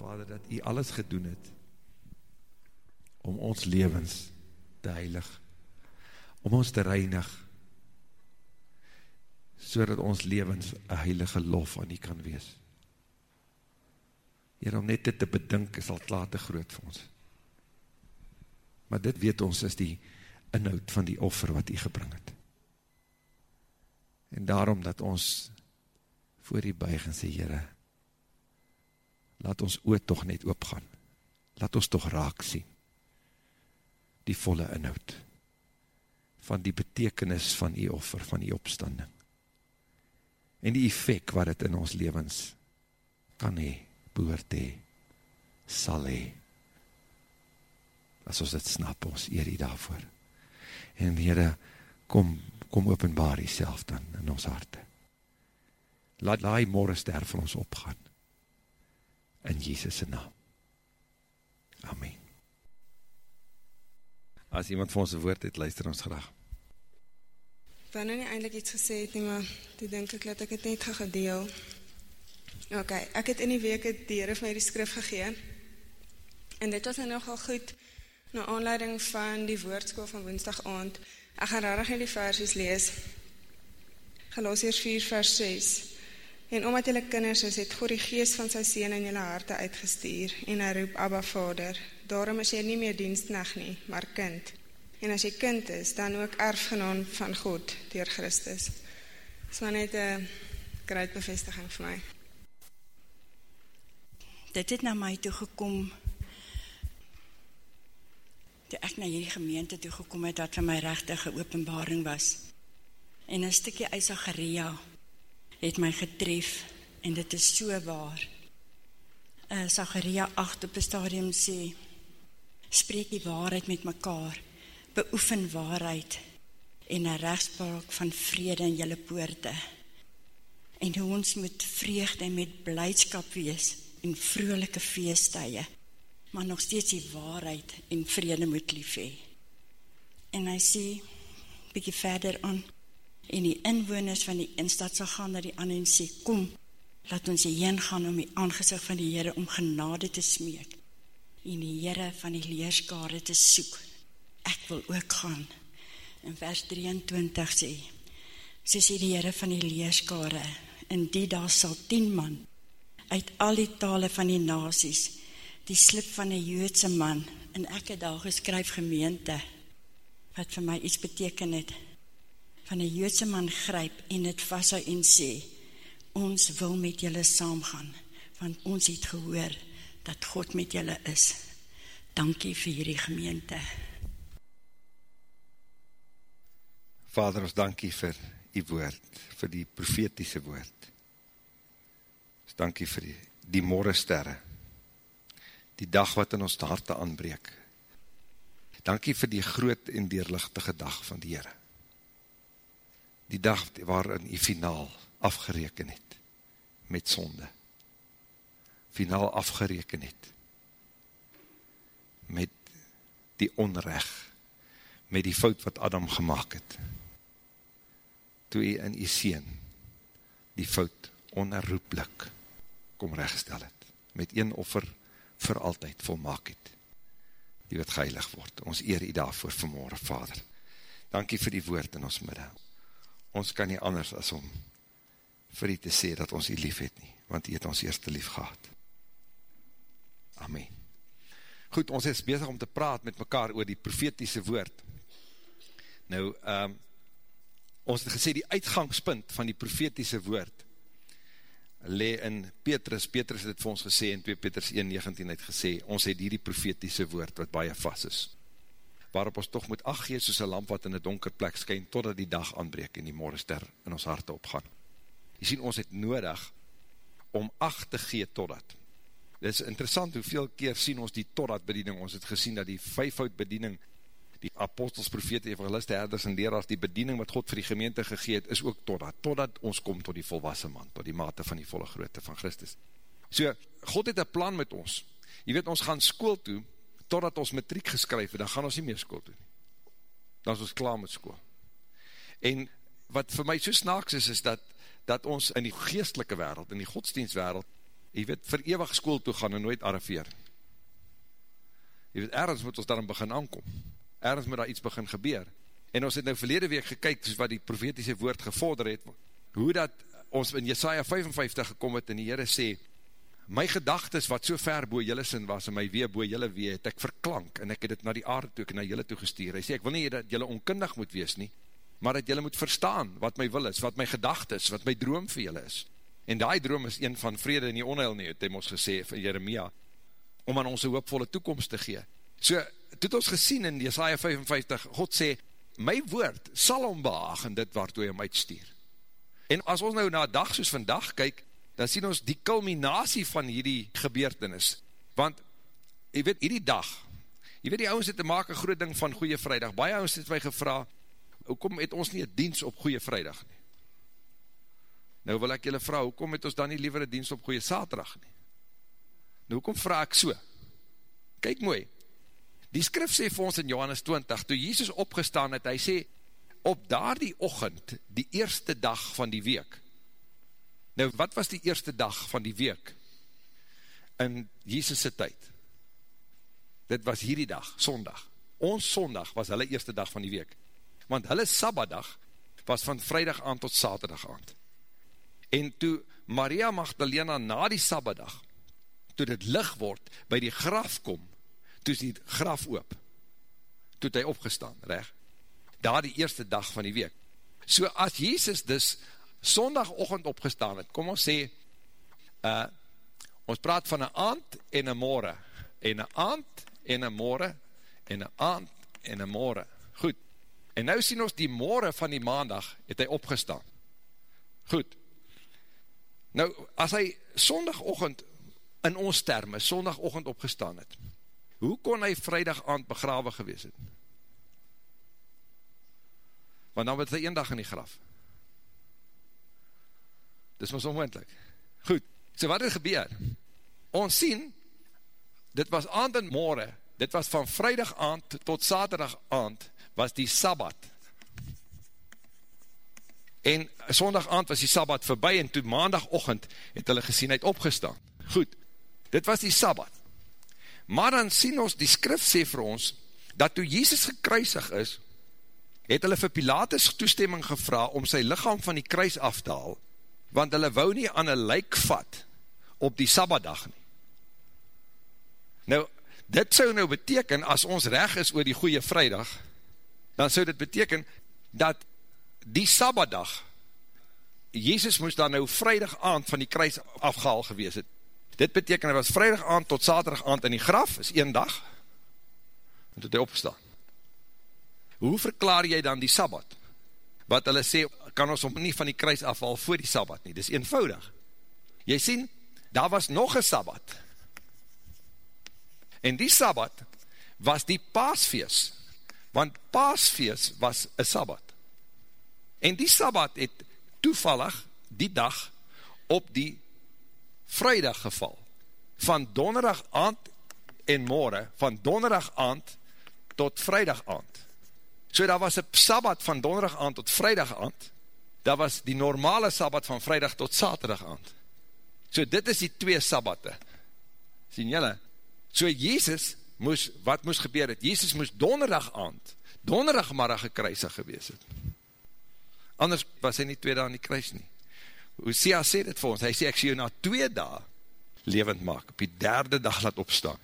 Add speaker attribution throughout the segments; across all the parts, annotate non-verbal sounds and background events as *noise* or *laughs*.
Speaker 1: Vader, dat u alles gedoen het, om ons levens te heilig, om ons te reinig, so dat ons levens een heilige lof aan u kan wees. Heer, om net dit te bedink, is al klaar te groot vir ons. Maar dit weet ons is die inhoud van die offer wat u gebring het. En daarom dat ons voor die buig en sê, Heere, laat ons oot toch net oopgaan. Laat ons toch raak sien. Die volle inhoud van die betekenis van die offer, van die opstanding. En die effect wat het in ons levens kan hee, behoort hee, sal hee. As ons dit snap, ons eer die daarvoor. En Heere, kom, kom openbaar die self dan in ons harte. Laat die morgen ster van ons opgaan in Jesus' naam. Amen. As iemand vir ons woord het, luister ons graag.
Speaker 2: Nou nie eindelijk iets gesê het nie, maar toe denk ek dat ek het net gaan gedeel. Ok, ek het in die week het die Heere vir my die skrif gegeen, en dit was nou nogal goed, na aanleiding van die woordskool van woensdag aand, ek gaan rarig in die versies lees, Galatiers 4 vers 6, En omdat jylle kinders is, het God die geest van sy sien in jylle harte uitgestuur, en hy roep, Abba Vader, daarom is jy nie meer dienstnag nie, maar kind. En as jy kind is, dan ook erfgenaam van God, dier Christus. Dit is maar net een groot bevestiging vir my.
Speaker 3: Dit het na my toe gekom, toe ek na hierdie gemeente toe gekom het, wat vir my rechtige openbaring was. En een stukje uit Zacharia, het my getref en dit is so waar. Uh, Zacharia 8 op die stadium sê, spreek die waarheid met mekaar, beoefen waarheid en een rechtspraak van vrede in jylle poorte. En hoe ons moet vreugde en met blijdskap wees en vrolijke feestuie, maar nog steeds die waarheid en vrede moet lief hee. En hy sê, bykie verder aan, en die inwoners van die instad sal gaan na die ander en sê, kom, laat ons heen gaan om die aangezicht van die Heere om genade te smeek en die Heere van die leerskare te soek. Ek wil ook gaan. In vers 23 sê, so sê die Heere van die leerskare, in die dag sal tien man uit al die tale van die nasies, die slip van die joodse man, en ek het daar geskryf gemeente, wat vir my iets beteken het, van een joodse man gryp en het vasthou en sê, ons wil met julle saamgaan, want ons het gehoor dat God met julle is. Dankie vir hierdie gemeente.
Speaker 1: Vader, ons dankie vir die woord, vir die profetiese woord. Ons dankie vir die, die morgensterre, die dag wat in ons harte aanbreek. Dankie vir die groot en deurlichtige dag van die Heere die dag waarin jy finaal afgereken het met sonde. Finaal afgereken het met die onrecht, met die fout wat Adam gemaakt het. Toe jy in jy sien die fout onherroeplik kom rechtstel het, met een offer vir altyd volmaak het, die wat geheilig word. Ons eer jy daarvoor vanmorgen, Vader. Dankie vir die woord in ons middag ons kan nie anders as om vir die te sê dat ons die lief het nie, want die het ons eerste lief gehad. Amen. Goed, ons is bezig om te praat met mekaar oor die profetiese woord. Nou, um, ons het gesê die uitgangspunt van die profetiese woord le in Petrus, Petrus het vir ons gesê in 2 Petrus 1,19 het gesê, ons het hier die profetiese woord wat baie vast is waarop ons toch moet ach gee soos een lamp wat in een donker plek skyn, totdat die dag aanbreek en die morgenster in ons harte opgaan. Jy sien, ons het nodig om ach te gee totdat. Dit is interessant hoeveel keer sien ons die totdat bediening, ons het gesien dat die vijfhoud bediening, die apostels, profete, evangeliste, herders en leraars, die bediening wat God vir die gemeente gegeet, is ook totdat, totdat ons kom tot die volwassen man, tot die mate van die volle grootte van Christus. So, God het een plan met ons. Jy weet, ons gaan school toe, totdat ons matriek geskryf het, dan gaan ons nie meer school doen. Dan is ons klaar met school. En wat vir my so snaaks is, is dat, dat ons in die geestelike wereld, in die godsdienstwereld, jy weet, vir ewig school toe gaan en nooit arriveer. Jy weet, ergens moet ons daarin begin aankom. Ergens moet daar iets begin gebeur. En ons het nou verlede week gekyk, soos wat die profetiese woord gevorder het, hoe dat ons in Jesaja 55 gekom het en die Heere sê, my gedagtes wat so ver boe jylle sin was en my wee boe jylle wee, het ek verklank en ek het het na die aarde toe en na jylle toe gestuur. Hy sê, ek wil nie dat jylle onkundig moet wees nie, maar dat jylle moet verstaan wat my wil is, wat my gedagtes, wat my droom vir jylle is. En die droom is een van vrede en die onheil nie, het hy ons gesê van Jeremia, om aan ons een hoopvolle toekomst te gee. So, het ons gesien in Jesaja 55, God sê, my woord sal om behaag in dit waartoe hy hom uitstuur. En as ons nou na dag soos vandag kyk, dan sien ons die culminatie van hierdie gebeurtenis. Want, jy weet, hierdie dag, jy weet die ouwens het te maak een groot ding van Goeie Vrijdag. Baie ouwens het my gevra, hoekom het ons nie een dienst op Goeie Vrijdag nie? Nou wil ek julle vraag, hoekom het ons dan nie liever een dienst op Goeie Saterdag nie? Nou, hoekom vraag ek so? Kyk mooi, die skrif sê vir ons in Johannes 20, toe Jesus opgestaan het, hy sê, op daar die ochend, die eerste dag van die week, nou wat was die eerste dag van die week, in Jesus' tyd, dit was hierdie dag, sondag, ons sondag was hulle eerste dag van die week, want hulle sabbadag was van vrijdag aan tot saterdag aan, en toe Maria Magdalena na die sabbadag, toe dit lig word, by die graf kom, toe is die graf oop, toe het hy opgestaan, recht, daar die eerste dag van die week. So as Jezus dus sondagochtend opgestaan het, kom ons sê, uh, ons praat van een aand en een morgen, en een aand en een morgen, en een aand en een morgen. Goed, en nou sien ons die morgen van die maandag, het hy opgestaan. Goed, nou as hy sondagochtend in ons termen, sondagochtend opgestaan het, hoe kon hy vrijdag aand begrawe gewees het? want dan wordt hy een dag in die graf. Dis ons onmoendlik. Goed, so wat het gebeur? Ons sien, dit was aand en morgen, dit was van vrijdag aand tot zaterdag aand, was die sabbat. En zondag aand was die sabbat voorbij, en toe maandagochtend het hulle gesien, het opgestaan. Goed, dit was die sabbat. Maar dan sien ons, die skrif sê vir ons, dat toe Jezus gekruisig is, het hulle vir Pilatus toestemming gevra om sy lichaam van die kruis af te haal, want hulle wou nie aan een lijk vat op die Sabbatdag nie. Nou, dit sou nou beteken, as ons reg is oor die goeie vrijdag, dan sou dit beteken, dat die Sabbatdag, Jezus moest dan nou vrijdag aand van die kruis afgehaal gewees het. Dit beteken, hy was vrijdag aand tot zaterdag aand in die graf, is een dag, en tot hy opgestaan hoe verklaar jy dan die Sabbat? Wat hulle sê, kan ons om nie van die kruis afval voor die Sabbat nie, dis eenvoudig. Jy sien, daar was nog een Sabbat. En die Sabbat was die paasfeest, want paasfeest was een Sabbat. En die Sabbat het toevallig die dag op die vrijdag geval. Van donderdag aand en morgen, van donderdag aand tot vrijdag aand. So daar was een sabbat van donderdag aand tot vrijdag aand, daar was die normale sabbat van vrijdag tot saterdag aand. So dit is die twee sabbatte. Sien jylle? So Jezus moes, wat moes gebeur het? Jezus moes donderdag aand, donderdag marag gekruisig gewees het. Anders was hy nie twee dagen die kruis nie. Hosea sê dit vir ons, hy sê ek sê jou na twee dagen levend maak, op die derde dag laat opstaan,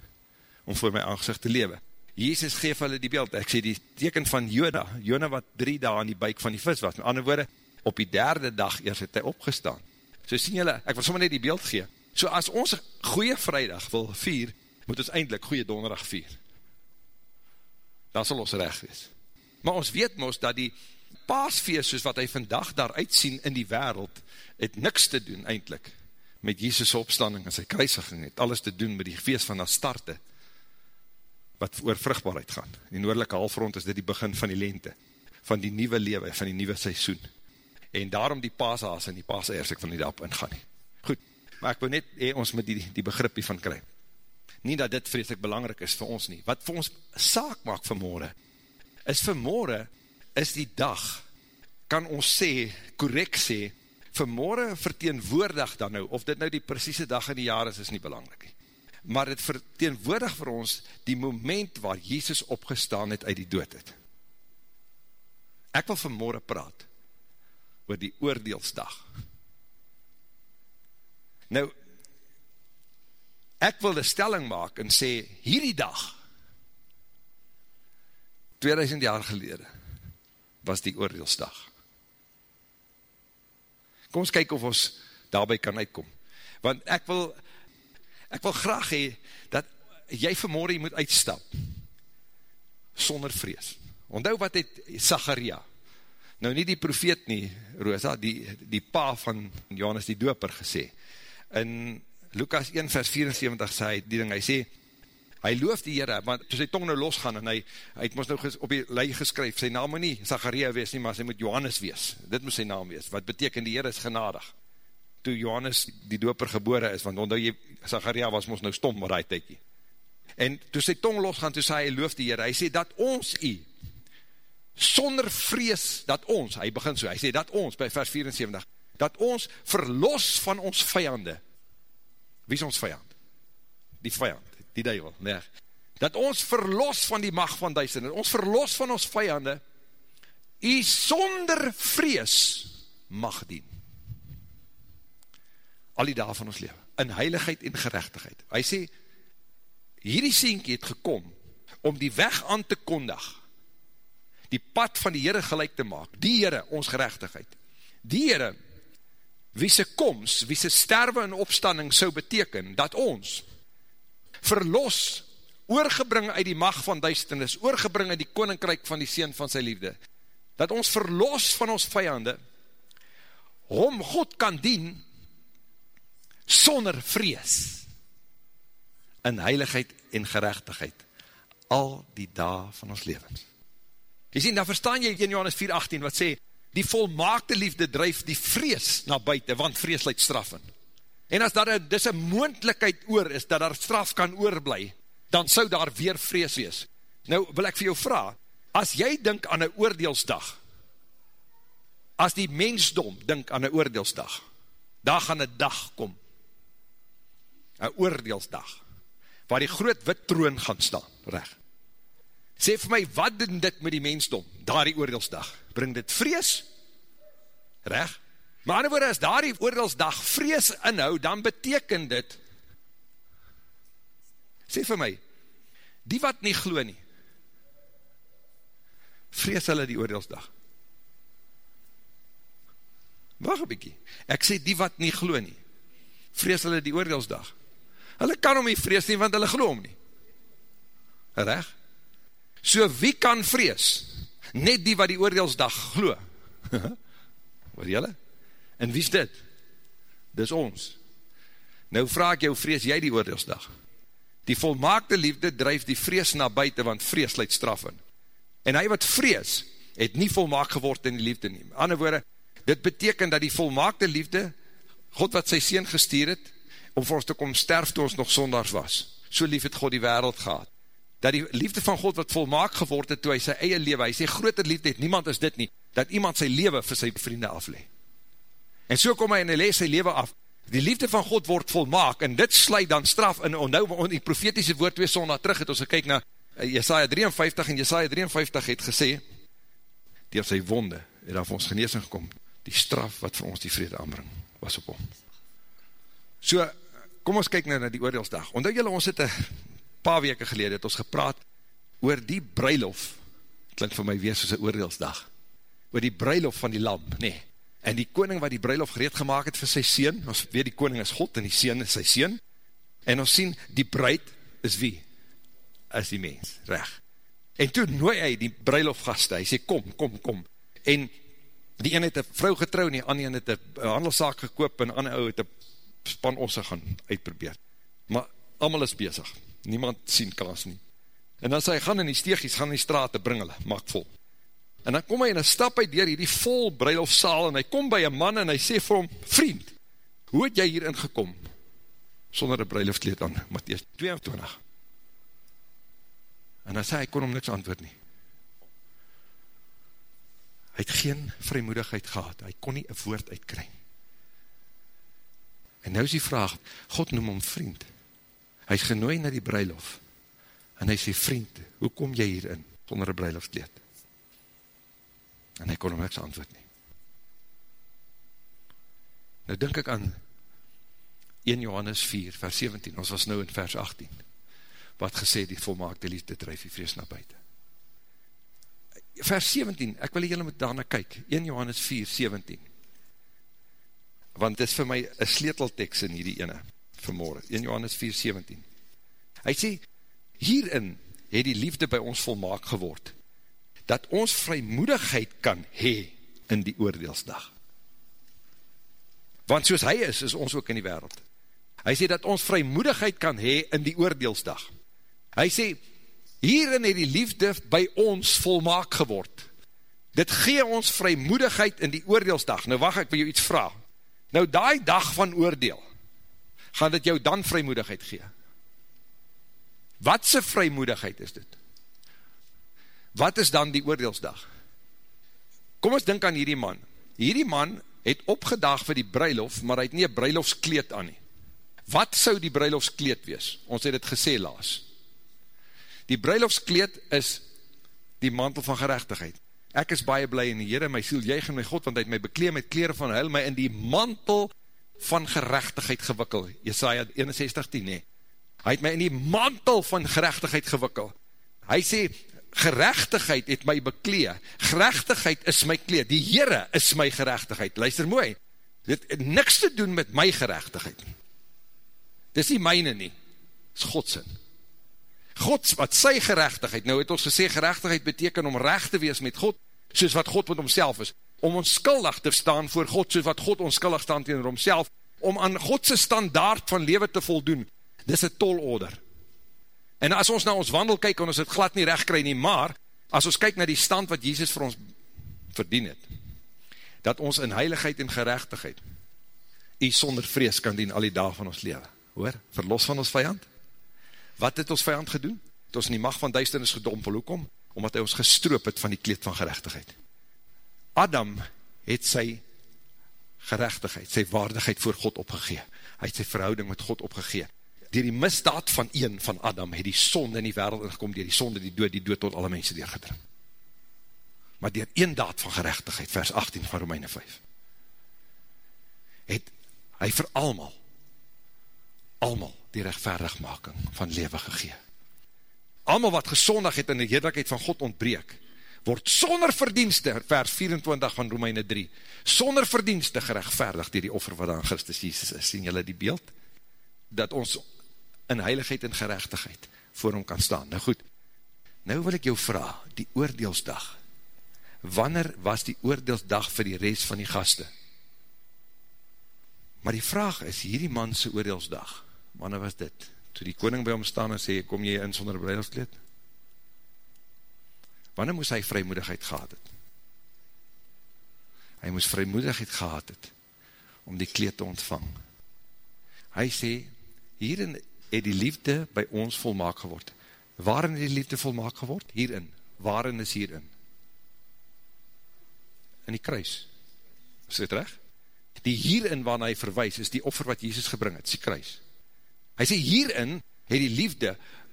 Speaker 1: om voor my aangezicht te lewe. Jezus geef hulle die beeld, ek sê die teken van Jona, Jona wat drie dae aan die buik van die vis was, met ander woorde, op die derde dag eers het hy opgestaan. So sien julle, ek wil sommer net die beeld gee, so as ons goeie vrijdag wil vier, moet ons eindelijk goeie donderdag vier. Dan sal ons recht wees. Maar ons weet mos dat die paasfeest, soos wat hy vandag daar uitsien in die wereld, het niks te doen eindelijk, met Jesus' opstanding en sy kruisiging, het alles te doen met die feest van Astarte, wat oor vruchtbaarheid gaan. Die noordelike halfrond is dit die begin van die lente, van die nieuwe lewe, van die nieuwe seisoen. En daarom die paashaas en die paaseiers, ek van die daarop ingaan nie. Goed, maar ek wil net hee, ons met die, die begrip van kry. Nie dat dit vreselik belangrijk is vir ons nie. Wat vir ons saak maak vanmorgen, is vanmorgen is die dag, kan ons sê, correct sê, vanmorgen verteenwoordig dan nou, of dit nou die precieze dag in die jaar is, is nie belangrijk. Maar het verteenwoordig vir ons die moment waar Jezus opgestaan het uit die dood het. Ek wil vanmorgen praat oor die oordeelsdag. Nou, ek wil die stelling maak en sê, hierdie dag, 2000 jaar gelede, was die oordeelsdag. Kom ons kyk of ons daarby kan uitkom. Want ek wil, ek wil graag hee, dat jy vanmorgen moet uitstap, sonder vrees. Ondou wat het Zacharia, nou nie die profeet nie, Rosa, die, die pa van Johannes die doper gesê. In Lukas 1 vers 74 sê hy die ding, hy sê, hy loof die Heere, want toe sy tong nou losgaan, en hy, hy het ons nou ges, op die lei geskryf, sy naam moet nie Zacharia wees nie, maar sy moet Johannes wees, dit moet sy naam wees, wat beteken die Heere is genadig, toe Johannes die doper gebore is, want omdat jy, Zacharia was ons nou stom, maar hy tykie, en toe sy tong losgaan, toe sê hy loof die Heere, hy sê dat ons u, sonder vrees, dat ons, hy begin so, hy sê dat ons, by vers 74, dat ons verlos van ons vijande, wie is ons vijand? Die vijand, die duivel, nee. Dat ons verlos van die macht van duisternis, ons verlos van ons vijande, u sonder vrees mag dien. Al die dagen van ons leven, in heiligheid en gerechtigheid. Hy sê, hierdie sienkie het gekom, om die weg aan te kondig, die pad van die Heere gelijk te maak, die Heere, ons gerechtigheid, die Heere, wie sy komst, wie sy sterwe en opstanding so beteken, dat ons, verlos, oorgebring uit die macht van duisternis, oorgebring uit die koninkryk van die Seen van sy liefde, dat ons verlos van ons vijande, hom God kan dien, sonder vrees, in heiligheid en gerechtigheid, al die dae van ons levens. Jy sien, dan verstaan jy in Johannes 4,18 wat sê, die volmaakte liefde drijf die vrees na buiten, want vrees leid straf in. En as daar dis een moendlikheid oor is, dat daar straf kan oorblij, dan sou daar weer vrees wees. Nou wil ek vir jou vraag, as jy dink aan een oordeelsdag, as die mensdom dink aan een oordeelsdag, daar gaan een dag kom, een oordeelsdag, waar die groot wit troon gaan staan, recht. Sê vir my, wat doen dit met die mensdom, daar die oordeelsdag? Bring dit vrees? Recht? Maar ander woorde, as daar die oordeelsdag vrees inhou, dan beteken dit, sê vir my, die wat nie glo nie, vrees hulle die oordeelsdag. Wacht een bykie, ek sê die wat nie glo nie, vrees hulle die oordeelsdag. Hulle kan om nie vrees nie, want hulle glo om nie. Reg? So wie kan vrees? Net die wat die oordeelsdag glo. *laughs* Wat jylle? En wie is dit? Dis ons. Nou vraag ek jou, vrees jy die oordeelsdag? Die volmaakte liefde drijf die vrees na buiten, want vrees leid straf in. En hy wat vrees, het nie volmaak geword in die liefde nie. Ander woorde, dit beteken dat die volmaakte liefde, God wat sy sien gestuur het, om vir ons te kom sterf toe ons nog sondags was. So lief het God die wereld gehad. Dat die liefde van God wat volmaak geword het, toe hy sy eie lewe, hy sê groter liefde het, niemand is dit nie, dat iemand sy lewe vir sy vriende aflee. En so kom hy en hy lees sy leven af. Die liefde van God word volmaak, en dit sluit dan straf, en nou, in die profetiese woord twee sondag terug het, ons gekyk na eh, Jesaja 53, en Jesaja 53 het gesê, die op sy wonde, het daar vir ons geneesing gekom, die straf wat vir ons die vrede aanbring, was op hom. So, kom ons kyk nou na die oordeelsdag. Ondou julle, ons het een paar weke gelede, het ons gepraat oor die bruilof, klink vir my wees soos een oordeelsdag, oor die bruilof van die lam, nee, en die koning wat die bruiloft gereed gemaakt het vir sy sien, ons weet die koning is God, en die sien is sy sien, en ons sien, die bruid is wie? Is die mens, reg. En toe nooi hy die bruiloftgaste, hy sê, kom, kom, kom, en die een het een vrou getrouw, en die ander het een handelszaak gekoop, en ander ou het een span osse gaan uitprobeer. Maar, allemaal is bezig, niemand sien kans nie. En dan sê hy, gaan in die steegies, gaan in die straat, bring hulle, maak vol. En dan kom hy en hy stap hy dier hierdie vol bruilofsaal en hy kom by een man en hy sê vir hom, vriend, hoe het jy hierin gekom? Sonder een bruiloftkleed aan, Matthies 22. En dan sê hy, kon hom niks antwoord nie. Hy het geen vrymoedigheid gehad, hy kon nie een woord uitkry. En nou is die vraag, God noem hom vriend. Hy is genooi na die bruilof. En hy sê, vriend, hoe kom jy hierin, sonder een bruilofskleed? En hy kon hom niks antwoord nie. Nou denk ek aan 1 Johannes 4, vers 17, ons was nou in vers 18, wat gesê die volmaakte liefde drijf die vrees na buiten. Vers 17, ek wil julle moet daarna kyk, 1 Johannes 4, 17, want dit is vir my een sleeteltekst in hierdie ene, vanmorgen, 1 Johannes 4, 17. Hy sê, hierin het die liefde by ons volmaak geword, dat ons vrymoedigheid kan hee in die oordeelsdag. Want soos hy is, is ons ook in die wereld. Hy sê dat ons vrymoedigheid kan hee in die oordeelsdag. Hy sê, hierin het die liefde by ons volmaak geword. Dit gee ons vrymoedigheid in die oordeelsdag. Nou wacht, ek wil jou iets vraag. Nou die dag van oordeel, gaan dit jou dan vrymoedigheid gee. Watse vrymoedigheid is dit? Wat is dan die oordeelsdag? Kom ons denk aan hierdie man. Hierdie man het opgedag vir die bruilof, maar hy het nie een bruilofskleed aan nie. Wat sou die bruilofskleed wees? Ons het het gesê laas. Die bruilofskleed is die mantel van gerechtigheid. Ek is baie blij in die Heere, my siel juig in my God, want hy het my bekleed met kleren van huil, my in die mantel van gerechtigheid gewikkel. Jesaja 61, 10, nee. Hy het my in die mantel van gerechtigheid gewikkel. Hy sê, gerechtigheid het my bekleed. Gerechtigheid is my kleed. Die Heere is my gerechtigheid. Luister mooi. Dit het niks te doen met my gerechtigheid. Dis nie myne nie, dis Godsin. Gods, wat sy gerechtigheid, nou het ons gesê, gerechtigheid beteken om recht te wees met God, soos wat God met homself is, om ons skuldig te staan voor God, soos wat God ons skuldig staan tegen homself, om aan Godse standaard van leven te voldoen, dis een tolorder. En as ons na ons wandel kyk, kan ons het glad nie recht kry nie, maar, as ons kyk na die stand wat Jesus vir ons verdien het, dat ons in heiligheid en gerechtigheid, u sonder vrees kan dien al die dag van ons leven hoor, verlos van ons vijand. Wat het ons vijand gedoen? Het ons in die macht van duisternis gedompel, hoekom? Omdat hy ons gestroop het van die kleed van gerechtigheid. Adam het sy gerechtigheid, sy waardigheid voor God opgegee. Hy het sy verhouding met God opgegee. Door die misdaad van een van Adam, het die sonde in die wereld ingekom, door die sonde, die dood, die dood tot alle mense doorgedring. Maar door een daad van gerechtigheid, vers 18 van Romeine 5, het hy vir almal allemaal die rechtvaardigmaking van lewe gegee. Allemaal wat gesondig het in die heerlijkheid van God ontbreek, word sonder verdienste, vers 24 van Romeine 3, sonder verdienste gerechtvaardig dier die offer wat aan Christus Jesus is. Sien julle die beeld? Dat ons in heiligheid en gerechtigheid voor hom kan staan. Nou goed, nou wil ek jou vraag, die oordeelsdag, wanneer was die oordeelsdag vir die rest van die gaste? Maar die vraag is, hierdie manse oordeelsdag, wanneer was dit? Toe die koning by hom staan en sê, kom jy in sonder bruidelstkleed? Wanneer moes hy vrymoedigheid gehad het? Hy moes vrymoedigheid gehad het, om die kleed te ontvang. Hy sê, hierin het die liefde by ons volmaak geword. Waarin het die liefde volmaak geword? Hierin. Waarin is hierin? In die kruis. Is dit recht? Die hierin waarna hy verwijs, is die offer wat Jesus gebring het, is die kruis. Hy sê hierin het die liefde,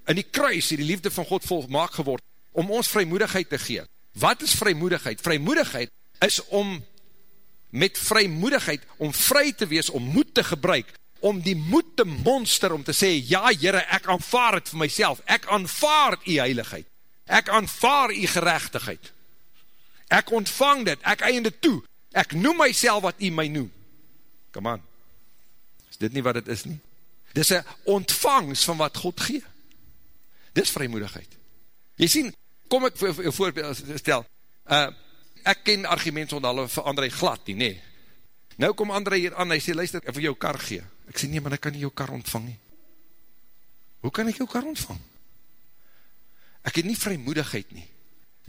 Speaker 1: in die kruis het die liefde van God volmaak geword, om ons vrymoedigheid te gee. Wat is vrymoedigheid? Vrymoedigheid is om met vrymoedigheid, om vry te wees, om moed te gebruik, om die moed te monster, om te sê, ja Heere, ek aanvaar het vir myself, ek aanvaar die heiligheid, ek aanvaar die gerechtigheid, ek ontvang dit, ek einde toe, ek noem myself wat jy my noem. Come on, is dit nie wat het is nie? Dis een ontvangs van wat God gee. Dis vrymoedigheid. Jy sien, kom ek vir jou voorbeeld stel, uh, ek ken argument onder alle vir André glad nie, nee. Nou kom André hier aan, hy sê, luister, ek wil jou kar gee. Ek sê, nee, maar ek kan nie jou kar ontvang nie. Hoe kan ek jou kar ontvang? Ek het nie vrymoedigheid nie.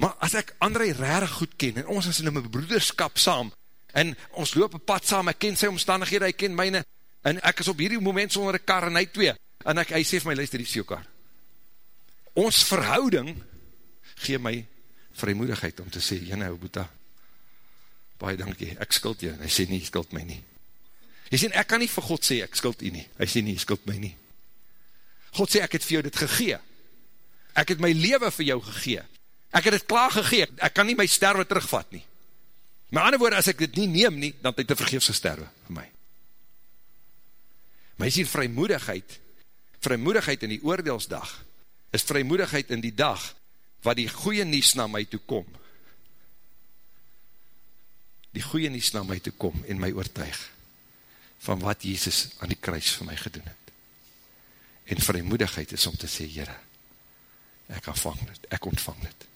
Speaker 1: Maar as ek André rarig goed ken, en ons is in my broederskap saam, en ons loop een pad saam, ek ken sy omstandighede, hy ken myne, en ek is op hierdie moment sonder een kar en hy twee, en ek, hy sê vir my, luister, die is jou kar. Ons verhouding gee my vrymoedigheid om te sê, jyne, ou boeta, baie dankie, ek skuld jy, en hy sê nie, skuld my nie. Jy sê, ek kan nie vir God sê, ek skuld u nie. Hy sê nie, skuld my nie. God sê, ek het vir jou dit gegee. Ek het my leven vir jou gegee. Ek het het klaar gegee, ek kan nie my sterwe terugvat nie. My ander woord, as ek dit nie neem nie, dan het hy te vergeefs gesterwe vir my. Maar jy sê, vrymoedigheid, vrymoedigheid in die oordeelsdag, is vrymoedigheid in die dag, wat die goeie nies na my toe kom, die goeie nies na my toe kom en my oortuig van wat Jezus aan die kruis vir my gedoen het. En vrymoedigheid is om te sê, Heere, ek ontvang dit, ek ontvang dit.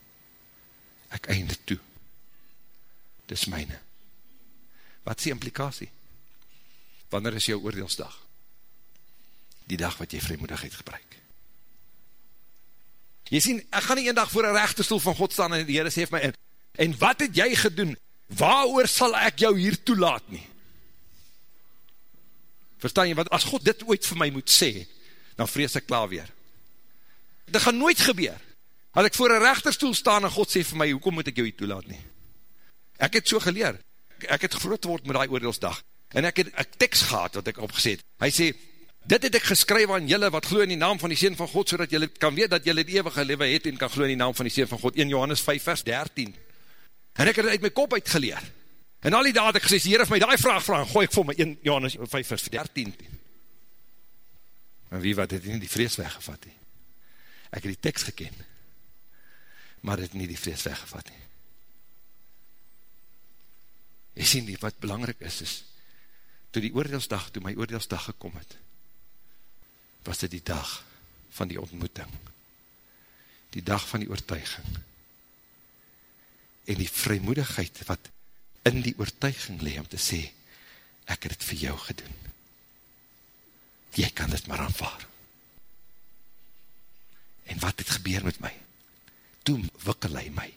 Speaker 1: Ek einde toe. Dis myne. Wat is die implikatie? Wanneer is jou oordeelsdag? Die dag wat jy vrymoedigheid gebruik. Jy sien, ek gaan nie een dag voor een rechte stoel van God staan en die Heere sê my in. En wat het jy gedoen? Waar sal ek jou hier toelaat nie? Verstaan jy, want as God dit ooit vir my moet sê, dan vrees ek klaar weer. Dit gaan nooit gebeur. As ek voor een rechterstoel staan en God sê vir my, hoekom moet ek jou hier toelaat nie? Ek het so geleer. Ek het groot word met die oordeelsdag. En ek het een tekst gehad wat ek opgezet. Hy sê, dit het ek geskryf aan julle wat glo in die naam van die Seen van God, so dat julle kan weet dat julle die eeuwige lewe het en kan glo in die naam van die Seen van God. 1 Johannes 5 vers 13. En ek het uit my kop uitgeleer. En al die daad ek gesê, die Heer heeft my die vraag vraag, gooi ek vir my 1 Johannes 5 vers 13. En wie wat het nie die vrees weggevat nie. Ek het die tekst geken, maar het nie die vrees weggevat nie. Jy sien die, wat belangrijk is, is, toe die oordeelsdag, toe my oordeelsdag gekom het, was dit die dag van die ontmoeting, die dag van die oortuiging, en die vrymoedigheid wat in die oortuiging lewe om te sê, ek het het vir jou gedoen. Jy kan dit maar aanvaar. En wat het gebeur met my? Toe wikkel hy my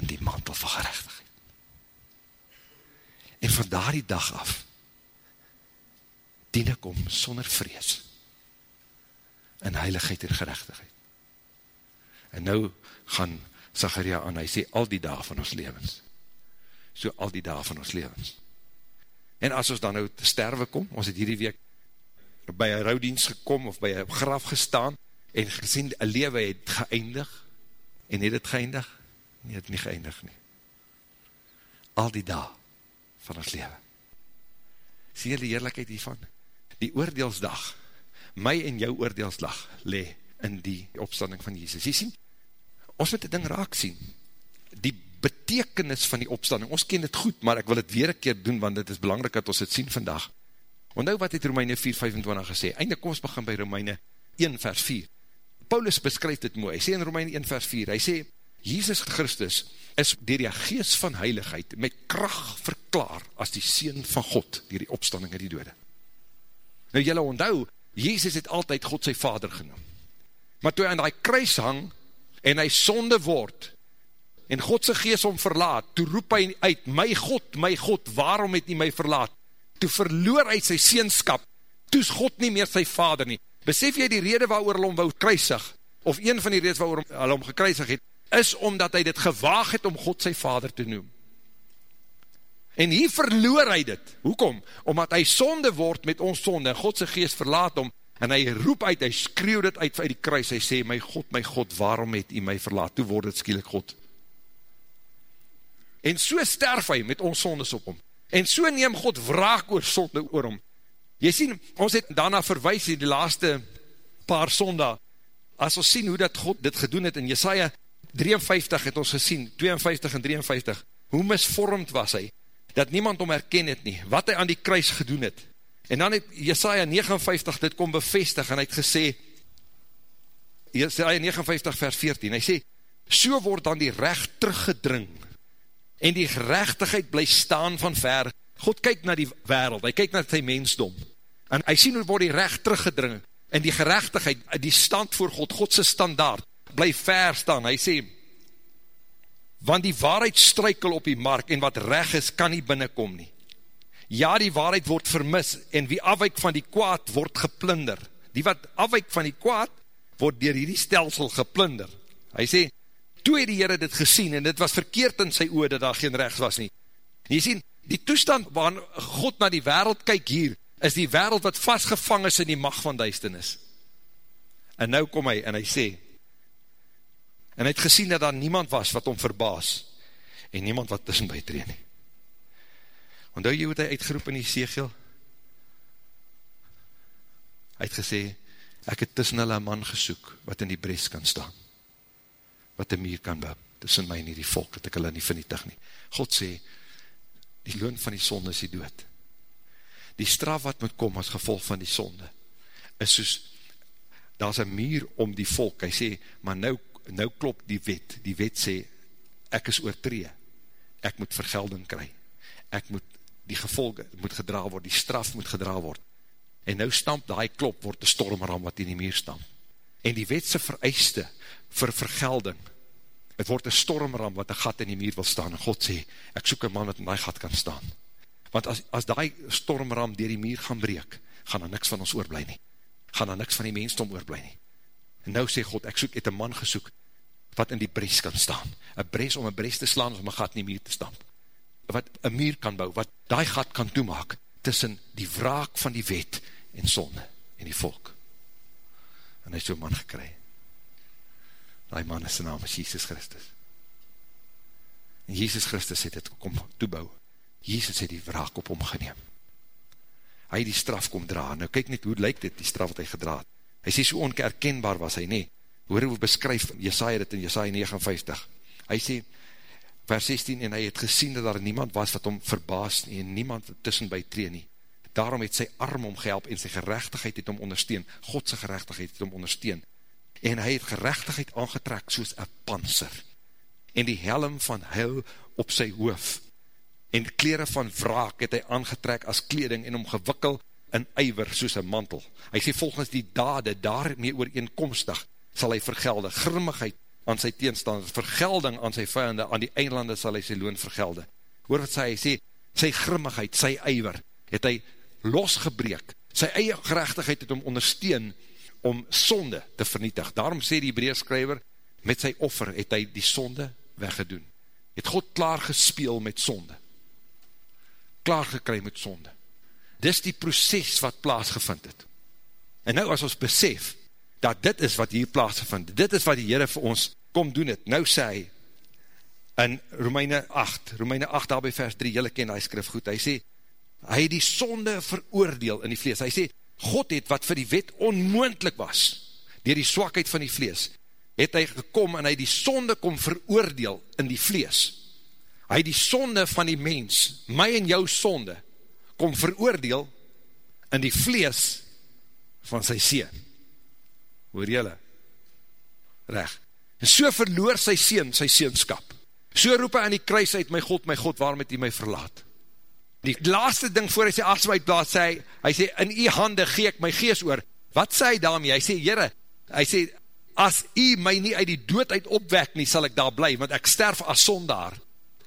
Speaker 1: in die mantel van gerechtigheid. En van daar die dag af dien ek om sonder vrees in heiligheid en gerechtigheid. En nou gaan Zacharia aan, hy sê, al die dag van ons levens. So al die dag van ons levens. En as ons dan nou te sterwe kom, ons het hierdie week by een rouwdienst gekom, of by een graf gestaan, en gesien, een lewe het geëindig, en het het geëindig? Nee, het nie geëindig nie. Al die dag van ons lewe. Sê die heerlijkheid hiervan? Die oordeelsdag, my en jou oordeelsdag, le in die opstanding van Jezus. Jy sien, ons moet die ding raak sien, die betekenis van die opstanding, ons ken het goed, maar ek wil het weer een keer doen, want het is belangrijk dat ons het sien vandag. Want nou wat het Romeine 4,25 gesê, einde kom ons begin by Romeine 1 vers 4. Paulus beskryf dit mooi, hy sê in Romeine 1 vers 4, hy sê, Jesus Christus is dier die geest van heiligheid met kracht verklaar as die Seen van God, dier die opstanding in die dode. Nou jylle onthou, Jezus het altyd God sy vader genoem. Maar toe hy aan die kruis hang, en hy sonde word, en Godse geest om verlaat, toe roep hy uit, my God, my God, waarom het nie my verlaat? Toe verloor hy sy seenskap, toe is God nie meer sy vader nie. Besef jy die rede waarover hy hom wou kruisig, of een van die redes waarover hy hom gekruisig het, is omdat hy dit gewaag het om God sy vader te noem. En hier verloor hy dit. Hoekom? Omdat hy sonde word met ons sonde, en Godse geest verlaat hom, en hy roep uit, hy skreeuw dit uit uit die kruis, hy sê, my God, my God, waarom het hy my verlaat? Toe word het skielik God. En so sterf hy met ons sondes op hom. En so neem God wraak oor sonde oor hom. Jy sien, ons het daarna verwijs in die laaste paar sonda, as ons sien hoe dat God dit gedoen het, in Jesaja 53 het ons gesien, 52 en 53, hoe misvormd was hy, dat niemand om herken het nie, wat hy aan die kruis gedoen het, En dan het Jesaja 59 dit kom bevestig en hy het gesê, Jesaja 59 vers 14, hy sê, so word dan die recht teruggedring en die gerechtigheid bly staan van ver. God kyk na die wereld, hy kyk na sy mensdom en hy sien hoe word die recht teruggedring en die gerechtigheid, die stand voor God, Godse standaard, bly ver staan. Hy sê, want die waarheid struikel op die mark en wat recht is, kan nie binnenkom nie ja die waarheid word vermis, en wie afwijk van die kwaad word geplunder. Die wat afwijk van die kwaad, word dier hierdie stelsel geplunder. Hy sê, toe het die Heere dit gesien, en dit was verkeerd in sy oor, dat daar geen rechts was nie. En jy sien, Die toestand waarin God na die wereld kyk hier, is die wereld wat vastgevang is in die macht van duisternis. En nou kom hy en hy sê, en hy het gesien dat daar niemand was wat om verbaas, en niemand wat tussen by tree nie. Want nou jy wat hy uitgeroep in die segel, hy het gesê, ek het tussen hulle een man gesoek, wat in die bres kan staan, wat een muur kan bou, tussen my en die volk, dat ek hulle nie vernietig nie. God sê, die loon van die sonde is die dood. Die straf wat moet kom as gevolg van die sonde, is soos, daar is een muur om die volk, hy sê, maar nou, nou klop die wet, die wet sê, ek is oortree, ek moet vergelding kry, ek moet die gevolge moet gedra word, die straf moet gedra word, en nou stamp die klop, word die stormram wat in die muur stamp, en die wetse vereiste, vir vergelding, het word een stormram, wat een gat in die muur wil staan, en God sê, ek soek een man wat in die gat kan staan, want as, as die stormram dier die muur gaan breek, gaan daar niks van ons oorblij nie, gaan daar niks van die mensdom oorblij nie, en nou sê God, ek soek, het een man gesoek, wat in die bres kan staan, een bres om een bres te slaan, om een gat in die muur te stamp, wat een muur kan bou, wat die gat kan toemaak, tussen die wraak van die wet en sonde en die volk. En hy is so'n man gekry. Die man is sy naam is Jesus Christus. En Jesus Christus het het kom toebou. Jesus het die wraak op hom geneem. Hy het die straf kom dra. Nou kyk net hoe lyk dit, die straf wat hy gedra het. Hy sê so onkerkenbaar was hy nie. Hoor hoe beskryf Jesaja dit in Jesaja 59. Hy sê, vers 16, en hy het gesien dat daar niemand was wat hom verbaas nie, en niemand tussen by tree nie. Daarom het sy arm om gehelp, en sy gerechtigheid het hom ondersteun, Godse gerechtigheid het hom ondersteun, en hy het gerechtigheid aangetrek soos een panser, en die helm van huil op sy hoof, en kleren van wraak het hy aangetrek as kleding, en hom gewikkel in eiwer soos een mantel. Hy sê volgens die dade, daarmee ooreenkomstig, sal hy vergelde, grimmigheid, aan sy teenstand, vergelding aan sy vijande, aan die eilande sal hy sy loon vergelde. Hoor wat sê, hy sê, sy grimmigheid, sy eiwer, het hy losgebreek, sy eie gerechtigheid het om ondersteun, om sonde te vernietig. Daarom sê die Hebraeus met sy offer het hy die sonde weggedoen. Het God klaar gespeel met sonde. Klaar gekry met sonde. Dis die proces wat plaasgevind het. En nou as ons besef, dat dit is wat hier plaasgevind, dit is wat die Heere vir ons kom doen het, nou sê hy, in Romeine 8, Romeine 8 daarby vers 3, jylle ken die skrif goed, hy sê, hy het die sonde veroordeel in die vlees, hy sê, God het wat vir die wet onmoendlik was, dier die swakheid van die vlees, het hy gekom en hy die sonde kom veroordeel in die vlees, hy die sonde van die mens, my en jou sonde, kom veroordeel in die vlees van sy seen, hoor jylle, recht, en so verloor sy seen, sy seenskap, so roep hy aan die kruis uit, my God, my God, waarom het hy my verlaat, die laaste ding voor hy sy asem uitblaad, sê hy, hy sê, in die hande gee ek my gees oor, wat sê hy daarmee, hy sê, jyre, hy sê, as hy my nie uit die dood uit opwek nie, sal ek daar bly, want ek sterf as sondaar,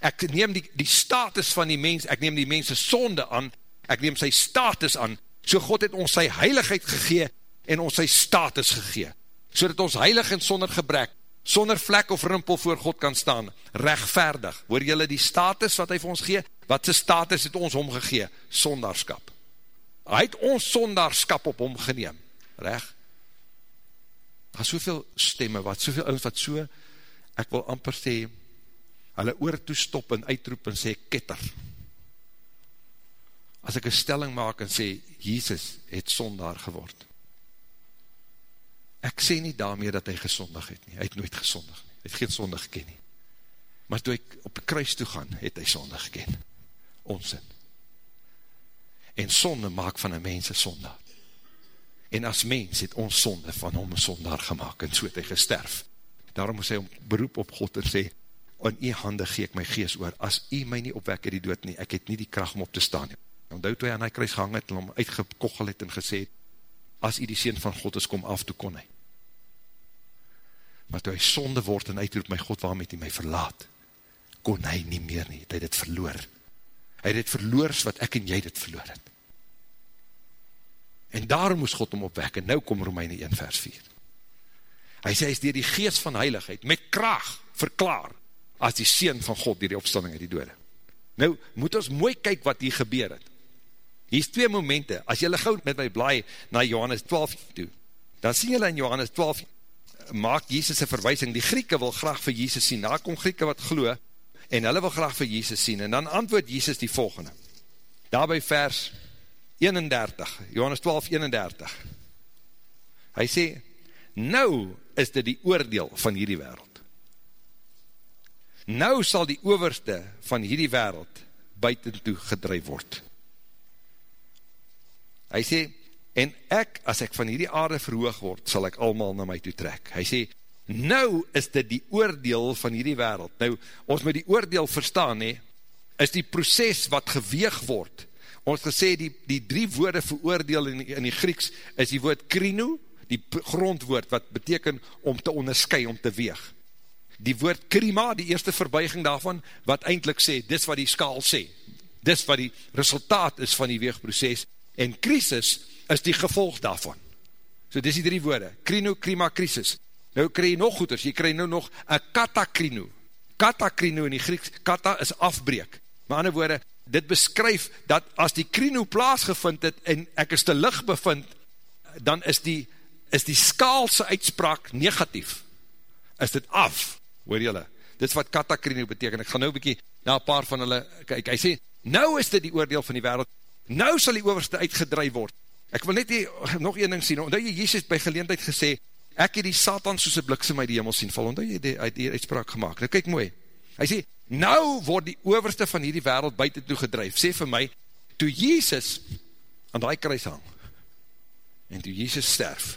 Speaker 1: ek neem die, die status van die mens, ek neem die mense sonde aan, ek neem sy status aan, so God het ons sy heiligheid gegee, en ons sy status gegee, so dat ons heilig en sonder gebrek, sonder vlek of rimpel voor God kan staan, rechtvaardig, hoor jylle die status wat hy vir ons gee, wat sy status het ons omgegee, sondarskap, hy het ons sondarskap op hom geneem, recht, daar is soveel stemme, wat soveel ons wat so, ek wil amper sê, hulle oor toestop en uitroep en sê, ketter, as ek een stelling maak en sê, Jesus het sondaar geword, Ek sê nie daarmee dat hy gesondig het nie, hy het nooit gesondig nie, hy het geen sondig geken nie. Maar toe ek op die kruis toe gaan, het hy sondig geken, onsin. En sonde maak van een mens een sondaar. En as mens het ons sonde van hom een sondaar gemaakt, en so het hy gesterf. Daarom moes hy om beroep op God en sê, in die hande gee ek my gees oor, as hy my nie opwek het die dood nie, ek het nie die kracht om op te staan. En toe hy aan die kruis gehang het, en hom uitgekochel het en gesê, as hy die sien van God is, kom af, toe kon hy maar toe hy sonde word en uitroep, my God, waarom het hy my verlaat, kon hy nie meer nie, het hy dit verloor. Hy het dit verloor, wat ek en jy dit verloor het. En daarom moes God hom opwek, en nou kom Romeine 1 vers 4. Hy sê, hy is dier die geest van heiligheid, met kraag verklaar, as die Seen van God dier die opstelling uit die dode. Nou, moet ons mooi kyk wat hier gebeur het. Hier is twee momente, as jylle gauw met my blaai na Johannes 12 toe, dan sien jylle in Johannes 12, maak Jesus een verwijsing, die Grieke wil graag vir Jesus sien, daar kom Grieke wat glo, en hulle wil graag vir Jesus sien, en dan antwoord Jesus die volgende, daarby vers 31, Johannes 12, 31, hy sê, nou is dit die oordeel van hierdie wereld, nou sal die overste van hierdie wereld buiten toe gedrijf word, hy sê, en ek, as ek van hierdie aarde verhoog word, sal ek allemaal na my toe trek. Hy sê, nou is dit die oordeel van hierdie wereld. Nou, ons moet die oordeel verstaan, he, is die proces wat geweeg word. Ons gesê, die, die drie woorde veroordeel in, in die Grieks, is die woord krino, die grondwoord, wat beteken om te onderskui, om te weeg. Die woord krima, die eerste verbuiging daarvan, wat eindelijk sê, dis wat die skaal sê. Dis wat die resultaat is van die weegproces. En krisis, is die gevolg daarvan. So dis die drie woorde, krino, krima, krisis. Nou krij jy nog goeders, jy krij nou nog een katakrino. Katakrino in die Grieks, kata is afbreek. Maar ander woorde, dit beskryf dat as die krino plaasgevind het en ek is te licht bevind, dan is die, is die skaalse uitspraak negatief. Is dit af, hoor jylle? Dit is wat katakrino beteken. Ek gaan nou bykie na een paar van hulle kyk. Hy sê, nou is dit die oordeel van die wereld, nou sal die overste uitgedraai word. Ek wil net die, nog een ding sien, omdat jy Jesus by geleendheid gesê, ek het die Satan soos een bliksem uit die hemel sien val, omdat jy die, uit die uitspraak gemaakt. Nou kyk mooi, hy sê, nou word die overste van hierdie wereld buiten toe gedrijf, sê vir my, toe Jesus aan die kruis hang, en toe Jesus sterf,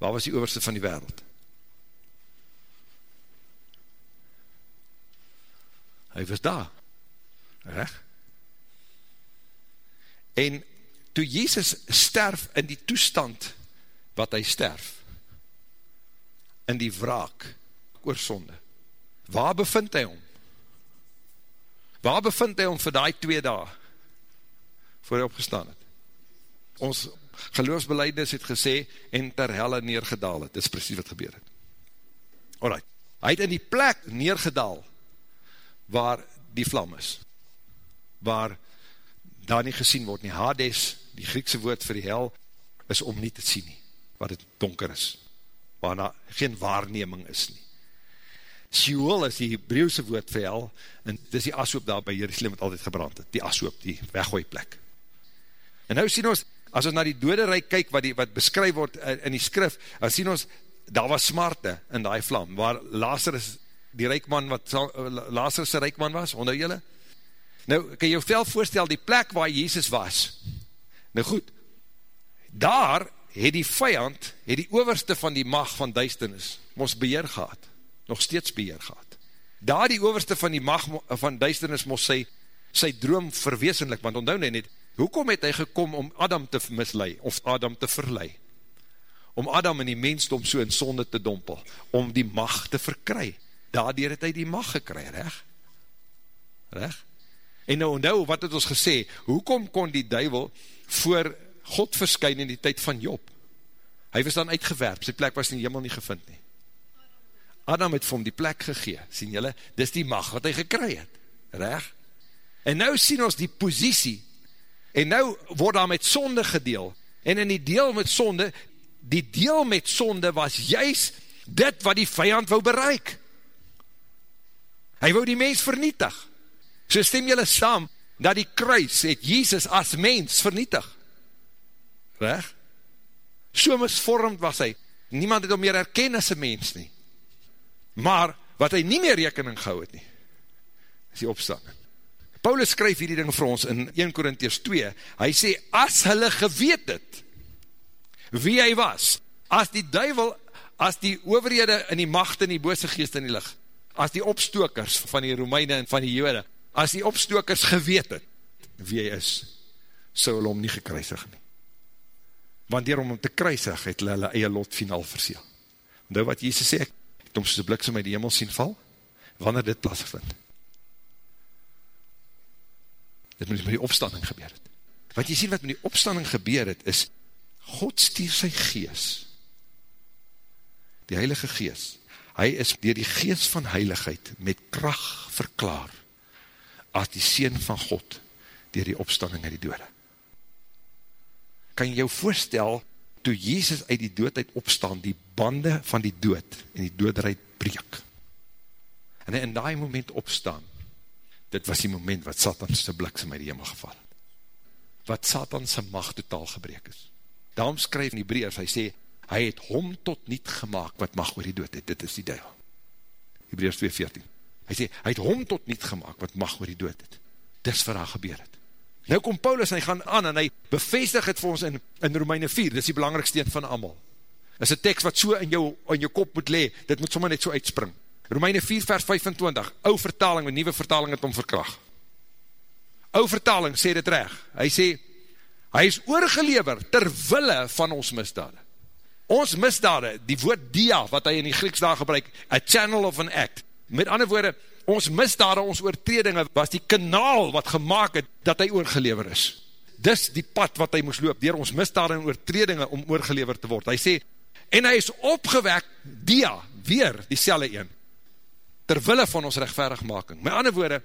Speaker 1: waar was die overste van die wereld? Hy was daar, recht? En toe Jezus sterf in die toestand wat hy sterf, in die wraak oor sonde, waar bevind hy om? Waar bevind hy om vir die twee dae voor hy opgestaan het? Ons geloofsbeleidnis het gesê en ter helle neergedaal het. Dit is precies wat gebeur het. Alright. Hy het in die plek neergedaal waar die vlam is. Waar daar nie gesien word nie. Hades, die Griekse woord vir die hel, is om nie te sien nie, wat het donker is, waarna geen waarneming is nie. Sheol is die Hebreeuwse woord vir hel, en dis die ashoop daar by Jerusalem wat altyd gebrand het, die ashoop, die weggooi plek. En nou sien ons, as ons na die doderijk kyk, wat, die, wat beskryf word in die skrif, dan sien ons, daar was smarte in die vlam, waar Lazarus, die rijkman, wat Lazarus die rijkman was, onder julle, Nou, kan jy jou voorstel, die plek waar Jezus was, nou goed, daar het die vijand, het die overste van die mag van duisternis, ons beheer gehad, nog steeds beheer gehad. Daar die overste van die mag van duisternis moest sy, sy droom verweesenlik, want onthou nie net, hoekom het hy gekom om Adam te mislei, of Adam te verlei? Om Adam in die mensdom so in sonde te dompel, om die mag te verkry. Daardoor het hy die mag gekry, recht? Recht? En nou, nou, wat het ons gesê, hoekom kon die duivel voor God verskyn in die tyd van Job? Hy was dan uitgewerp, sy plek was die hemel nie gevind nie. Adam het vir hom die plek gegee, sien julle, dis die mag wat hy gekry het, reg? En nou sien ons die positie, en nou word daar met sonde gedeel, en in die deel met sonde, die deel met sonde was juist dit wat die vijand wou bereik. Hy wou die mens vernietig. So stem jylle saam, dat die kruis het Jesus as mens vernietig. Reg? So misvormd was hy. Niemand het om meer herken as een mens nie. Maar, wat hy nie meer rekening gehou het nie, is die opstanding. Paulus skryf hierdie ding vir ons in 1 Korinties 2, hy sê, as hulle geweet het, wie hy was, as die duivel, as die overhede in die macht en die bose geest in die licht, as die opstokers van die Romeine en van die Jode, as die opstokers geweet het, wie hy is, sou hulle om nie gekruisig nie. Want dier om om te kruisig, het hulle hulle eie lot finaal verseel. Nou wat Jesus sê, ek het om soos bliksem uit die hemel sien val, wanneer dit plaasgevind. Dit moet met die opstanding gebeur het. Wat jy sien wat met die opstanding gebeur het, is, God stier sy gees, die heilige gees, hy is dier die gees van heiligheid met kracht verklaar, as die Seen van God, dier die opstanding uit die dode. Kan jy jou voorstel, toe Jezus uit die dood uit opstaan, die bande van die dood en die doodrijd breek. En in die moment opstaan, dit was die moment wat Satan sy bliksem uit die hemel geval het. Wat Satan sy macht totaal gebreek is. Daarom skryf in die breers, hy sê, hy het hom tot niet gemaakt wat mag oor die dood het, dit is die duivel. Hebreus 2,14 Hy sê, hy het hom tot niet gemaakt wat mag oor die dood het. Dis vir haar gebeur het. Nou kom Paulus en hy gaan aan en hy bevestig het vir ons in, in Romeine 4, dis die belangrikste een van allemaal. Is een tekst wat so in jou, in jou kop moet le, dit moet sommer net so uitspring. Romeine 4 vers 25, ou vertaling, een nieuwe vertaling het om verkracht. Ou vertaling sê dit reg. Hy sê, hy is oorgelever terwille van ons misdade. Ons misdade, die woord dia, wat hy in die Grieks daar gebruik, a channel of an act, Met ander woorde, ons misdade, ons oortredinge, was die kanaal wat gemaakt het, dat hy oorgelever is. Dis die pad wat hy moes loop, dier ons misdade en oortredinge om oorgelever te word. Hy sê, en hy is opgewek, dia, weer, die selle een, terwille van ons rechtverigmaking. Met ander woorde,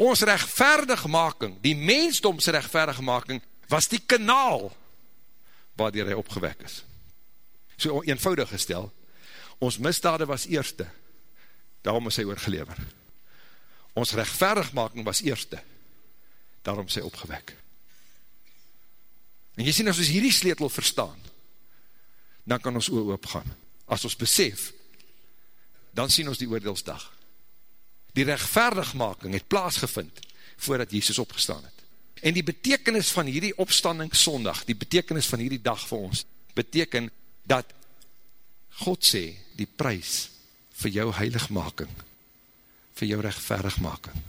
Speaker 1: ons rechtverigmaking, die mensdomse rechtverigmaking, was die kanaal, waardier hy opgewek is. So eenvoudig gestel, ons misdade was eerste, daarom is hy oorgelever. Ons rechtverigmaking was eerste, daarom is hy opgewek. En jy sien, as ons hierdie sleetel verstaan, dan kan ons oor opgaan. As ons besef, dan sien ons die oordeelsdag. Die rechtverigmaking het plaasgevind, voordat Jesus opgestaan het. En die betekenis van hierdie opstanding sondag, die betekenis van hierdie dag vir ons, beteken dat God sê, die prijs vir jou heiligmaking, vir jou rechtverigmaking,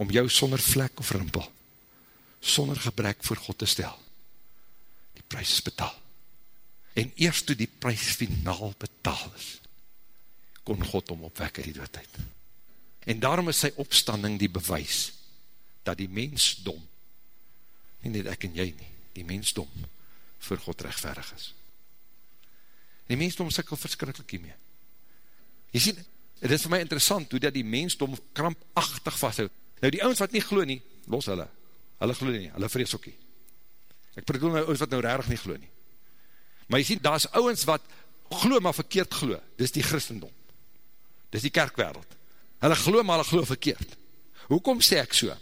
Speaker 1: om jou sonder vlek of rimpel, sonder gebrek voor God te stel. Die prijs is betaal. En eerst toe die prijs finaal betaal is, kon God om opwek in die doodheid. En daarom is sy opstanding die bewys, dat die mensdom, nie net ek en jy nie, die mensdom, vir God rechtverig is. Die mensdom sikkel verskrikkelijk hiermee. Jy sien, het is vir my interessant hoe dat die mensdom krampachtig vasthoud. Nou die ouwens wat nie glo nie, los hulle. Hulle glo nie, hulle vrees ook nie. Ek bedoel nou ouwens wat nou rarig nie glo nie. Maar jy sien, daar is ouwens wat glo maar verkeerd glo. Dis die christendom. Dis die kerkwereld. Hulle glo maar hulle glo verkeerd. Hoekom sê ek so?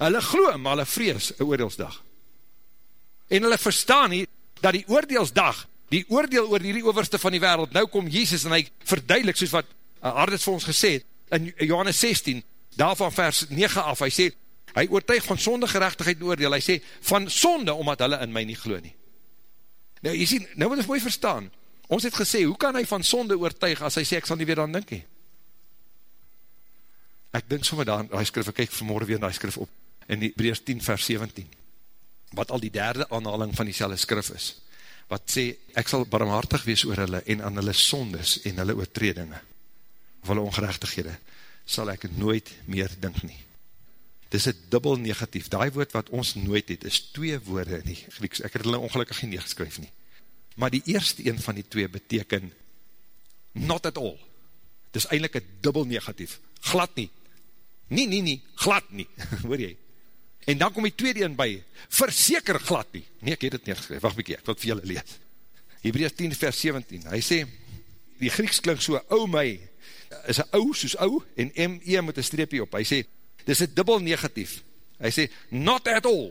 Speaker 1: Hulle glo maar hulle vrees oordeelsdag. En hulle verstaan nie, dat die oordeelsdag die oordeel oor die overste van die wereld, nou kom Jezus en hy verduidelik, soos wat uh, Ardis vir ons gesê het, in Johannes 16, daarvan vers 9 af, hy sê, hy oortuig van sonde gerechtigheid en oordeel, hy sê, van sonde, omdat hulle in my nie glo nie. Nou, jy sê, nou moet ons mooi verstaan, ons het gesê, hoe kan hy van sonde oortuig, as hy sê, ek sal nie weer aan dink he? Ek dink sommer daar, hy skrif, ek kyk vanmorgen weer na hy skrif op, in die Breers 10 vers 17, wat al die derde aanhaling van die skrif is, wat sê, ek sal barmhartig wees oor hulle en aan hulle sondes en hulle oortredinge, of hulle ongerechtighede, sal ek nooit meer dink nie. Dit is een dubbel negatief. Daai woord wat ons nooit het, is twee woorde in die Grieks. Ek het hulle ongelukkig nie neergeskryf nie. Maar die eerste een van die twee beteken not at all. Dit is eindelijk een dubbel negatief. Glad nie. Nie, nie, nie. Glad nie. *laughs* Hoor jy? En dan kom die tweede een by, verseker glad nie. Nee, ek het het neergeskryf, wacht bykie, ek wil vir julle lees. Hebreus 10 vers 17, hy sê, die Grieks klink so, ou my, is een ou soos ou, en M-E met een streepie op, hy sê, dit is een dubbel negatief, hy sê, not at all,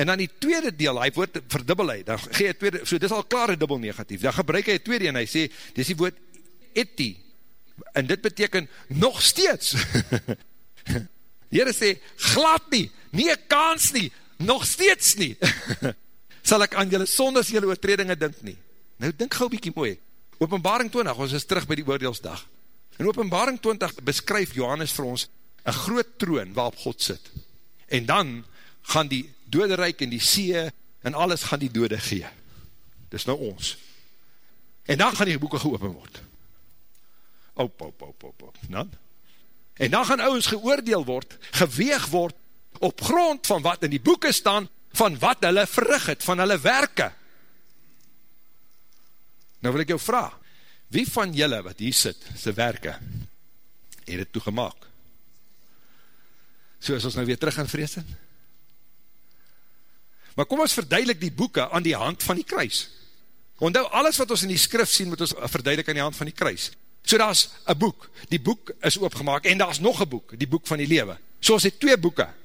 Speaker 1: en dan die tweede deel, hy woord verdubbel hy, dan gee hy tweede, so dit is al klaar een dubbel negatief, dan gebruik hy tweede, en hy sê, dit is die woord eti, en dit beteken nog steeds, *laughs* Heere sê, glad nie, nie een kans nie, nog steeds nie, *laughs* sal ek aan julle sondes julle oortredinge dink nie. Nou, dink gauw bykie mooi, openbaring 20, ons is terug by die oordeelsdag, in openbaring 20 beskryf Johannes vir ons, een groot troon waarop God sit, en dan gaan die dode reik en die see, en alles gaan die dode gee, dis nou ons, en dan gaan die boeken geopen word, op, op, op, op, op, dan, En dan gaan ouwens geoordeel word, geweeg word, op grond van wat in die boeken staan, van wat hulle verrig het, van hulle werke. Nou wil ek jou vraag, wie van julle wat hier sit, sy werke, het het toegemaak? So is ons nou weer terug in vreesend. Maar kom ons verduidelik die boeken aan die hand van die kruis. Ondou, alles wat ons in die skrif sien, moet ons verduidelik aan die hand van die kruis. So daar is een boek, die boek is oopgemaak, en daar is nog een boek, die boek van die lewe. So ons het twee boeken.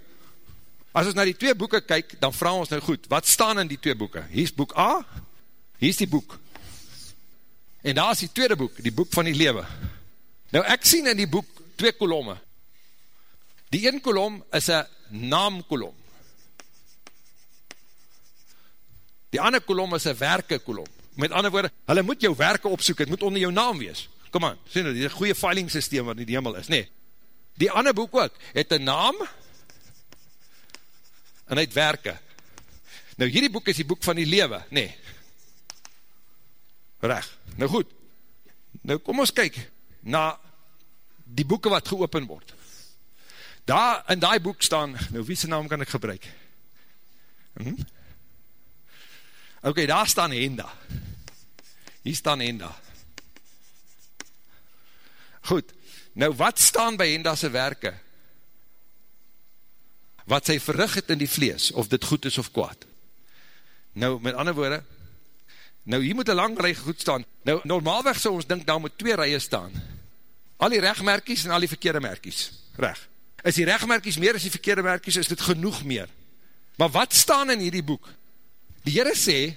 Speaker 1: As ons na die twee boeken kyk, dan vraag ons nou goed, wat staan in die twee boeken? Hier is boek A, hier is die boek. En daar is die tweede boek, die boek van die lewe. Nou ek sien in die boek twee kolomme. Die een kolom is een naamkolom. Die ander kolom is een werke kolom. Met ander woorde, hulle moet jou werke opsoek, het moet onder jou naam wees. Kom aan, sê nou, die goeie filing systeem wat in die hemel is, nee. Die ander boek ook, het een naam, en het werke. Nou hierdie boek is die boek van die lewe, nee. Reg, nou goed. Nou kom ons kyk, na die boeken wat geopen word. Daar, in die boek staan, nou wie sy naam kan ek gebruik? Hm? Ok, daar staan Henda. Hier staan Henda. Goed, nou wat staan by Henda sy werke? Wat sy verrig het in die vlees, of dit goed is of kwaad. Nou, met ander woorde, nou hier moet een lang rij goed staan. Nou, normaalweg so ons dink, daar moet twee rijen staan. Al die rechtmerkies en al die verkeerde merkies. Recht. Is die rechtmerkies meer as die verkeerde merkies, is dit genoeg meer. Maar wat staan in hierdie boek? Die Heere sê,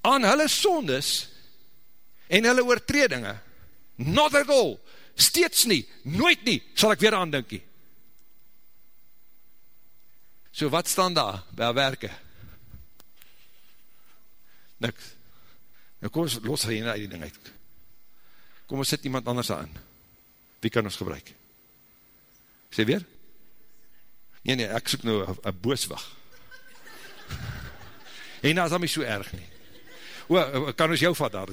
Speaker 1: aan hulle sondes en hulle oortredinge, not at all, steeds nie, nooit nie, sal ek weer aandinkie. So wat staan daar, by haar werke? Niks. Nou kom ons, los hy uit die ding uit. Kom ons sit iemand anders aan. Wie kan ons gebruik? Sê weer? Nee, nee, ek soek nou een booswag. *laughs* En nou is dat my so erg nie. O, kan ons jou vat daar?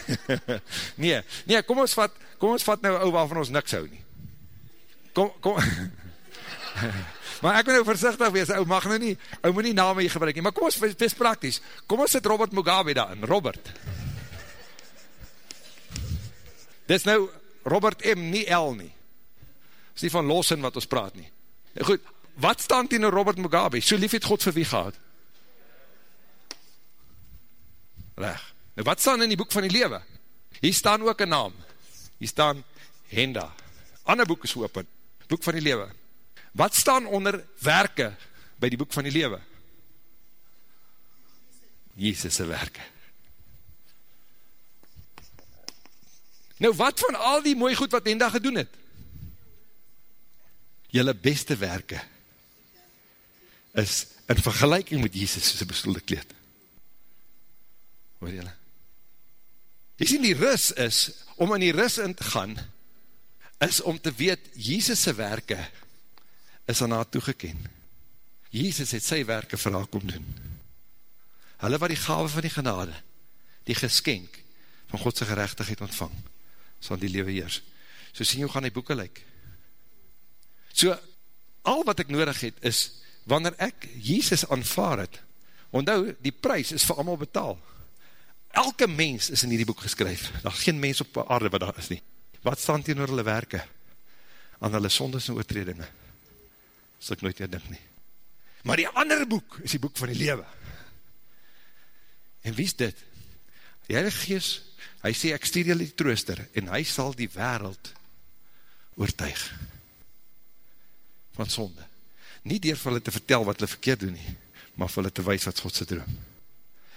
Speaker 1: *laughs* nee, nee, kom ons vat, kom ons vat nou ou waarvan ons niks hou nie. Kom, kom. *laughs* maar ek moet nou voorzichtig wees, ou mag nou nie, ou moet nie name hier gebruik nie, maar kom ons, wees praktisch, kom ons sit Robert Mugabe daar in, Robert. Dit is nou Robert M, nie L nie. Dit is nie van losin wat ons praat nie. Goed, wat staan die nou Robert Mugabe? So lief het God vir wie gehad? Reg. Nou wat staan in die boek van die lewe? Hier staan ook een naam. Hier staan Henda. Ander boek is open. Boek van die lewe. Wat staan onder werke by die boek van die lewe? Jezus' werke. Nou wat van al die mooi goed wat Henda gedoen het? Julle beste werke is in vergelijking met Jezus' bestoelde kleed hoor jylle. Jy sien die ris is, om in die ris in te gaan, is om te weet, Jezus' werke aan haar toegeken. Jezus het sy werke vir haar kom doen. Hulle wat die gave van die genade, die geskenk van Godse gerechtigheid ontvang, sal die lewe heers. So sien hoe gaan die boeken lyk. So, al wat ek nodig het, is, wanneer ek Jezus aanvaar het, onthou, die prijs is vir allemaal betaal. Elke mens is in hierdie boek geskryf. Daar is geen mens op aarde wat daar is nie. Wat staan teen oor hulle werke? Aan hulle sondes en oortredinge. As ek nooit hier dink nie. Maar die andere boek is die boek van die lewe. En wie is dit? Die Heilige Gees, hy sê ek stuur julle die trooster en hy sal die wereld oortuig van sonde. Nie dier vir hulle te vertel wat hulle verkeerd doen nie, maar vir hulle te wees wat Godse droom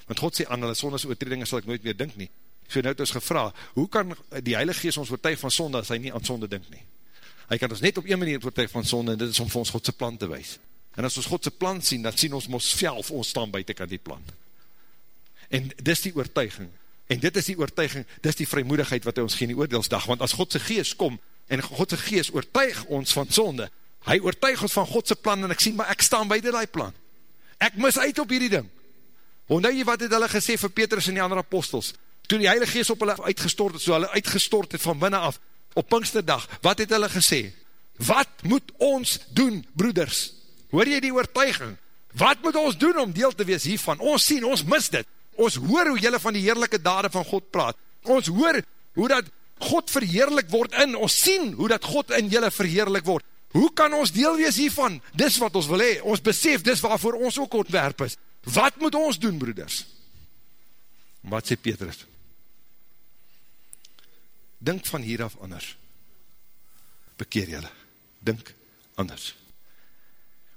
Speaker 1: want God sê aan hulle sondes oortredinge sal ek nooit meer dink nie. So nou het ons gevra, hoe kan die Heilige Geest ons oortuig van sonde as hy nie aan sonde dink nie? Hy kan ons net op een manier oortuig van sonde en dit is om vir ons Godse plan te wees. En as ons Godse plan sien, dan sien ons ons self, ons staan buiten kan die plan. En dis die oortuiging. En dit is die oortuiging, dis die vrymoedigheid wat hy ons gee in die oordeelsdag. Want as Godse Geest kom, en Godse Geest oortuig ons van sonde, hy oortuig ons van Godse plan, en ek sien, maar ek staan buiten die plan. Ek mis uit op hierdie ding. Ondou jy wat het hulle gesê vir Petrus en die andere apostels? Toen die Heilige Geest op hulle uitgestort het, so hulle uitgestort het van binnen af, op Pinksterdag, wat het hulle gesê? Wat moet ons doen, broeders? Hoor jy die oortuiging? Wat moet ons doen om deel te wees hiervan? Ons sien, ons mis dit. Ons hoor hoe jylle van die heerlijke dade van God praat. Ons hoor hoe dat God verheerlik word in, ons sien hoe dat God in julle verheerlik word. Hoe kan ons deel wees hiervan? Dis wat ons wil hee, ons besef, dis waarvoor ons ook ontwerp is. Wat moet ons doen, broeders? Wat sê Petrus? Dink van hier af anders. Bekeer jylle. Dink anders.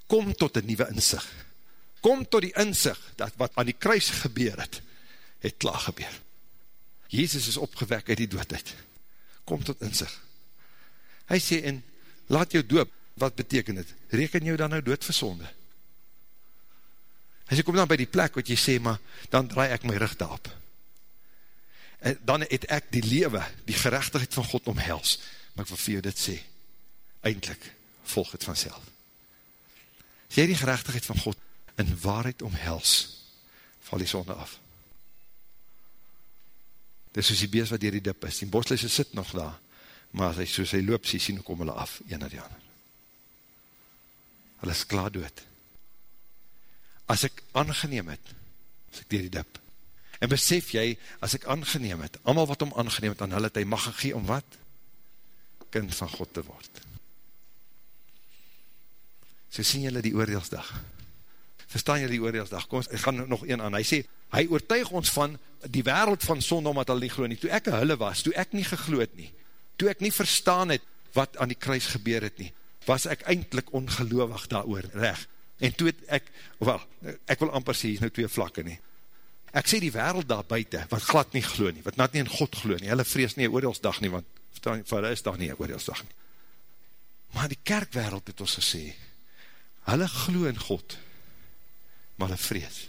Speaker 1: Kom tot een nieuwe inzicht. Kom tot die inzicht dat wat aan die kruis gebeur het, het klaar gebeur. Jezus is opgewek uit die doodheid. Kom tot inzicht. Hy sê, en laat jou doop, wat beteken het? Reken jou dan nou dood versonde? Hy sê, kom dan by die plek wat jy sê, maar dan draai ek my rug daarop en dan het ek die lewe, die gerechtigheid van God omhels, maar ek wil vir jou dit sê, eindelijk volg het vanzelf. As jy die gerechtigheid van God in waarheid omhels, val die sonde af. Dit is soos die beest wat hier die dip is, die bosluise sit nog daar, maar as hy soos hy loop, sê sien, kom hulle af, een na die ander. Hulle is klaar dood. As ek aangeneem het, as ek dier die dip, En besef jy, as ek aangeneem het, allemaal wat om aangeneem het aan hulle, het hy mag gegee om wat? Kind van God te word. So sien julle die oordeelsdag. Verstaan julle die oordeelsdag? Kom, ek gaan nog een aan. Hy sê, hy oortuig ons van die wereld van sonde, omdat hulle nie geloof nie. Toe ek hulle was, toe ek nie gegloed nie, toe ek nie verstaan het, wat aan die kruis gebeur het nie, was ek eindelijk ongeloofig daar oor, recht. En toe het ek, wel, ek wil amper sê, nou twee vlakke nie, ek sê die wereld daar buiten, wat glad nie glo nie, wat net nie in God glo nie, hulle vrees nie oordeelsdag nie, want vir hulle is dag nie oordeelsdag nie. Maar die kerkwereld het ons gesê, hulle glo in God, maar hulle vrees.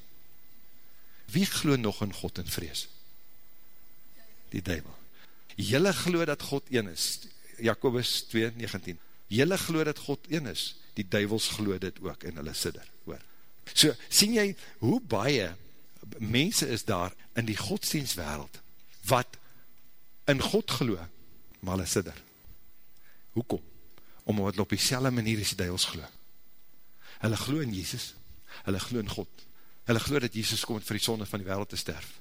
Speaker 1: Wie glo nog in God en vrees? Die duivel. Julle glo dat God een is, Jacobus 2, 19. Julle glo dat God een is, die duivels glo dit ook, en hulle sidder, hoor. So, sien jy, hoe baie mense is daar in die godsdienstwereld, wat in God geloo, maar hulle sidder. Hoekom? Omdat hulle op die selle manier is die duivels geloo. Hulle geloo in Jesus, hulle geloo in God, hulle geloo dat Jesus kom vir die sonde van die wereld te sterf,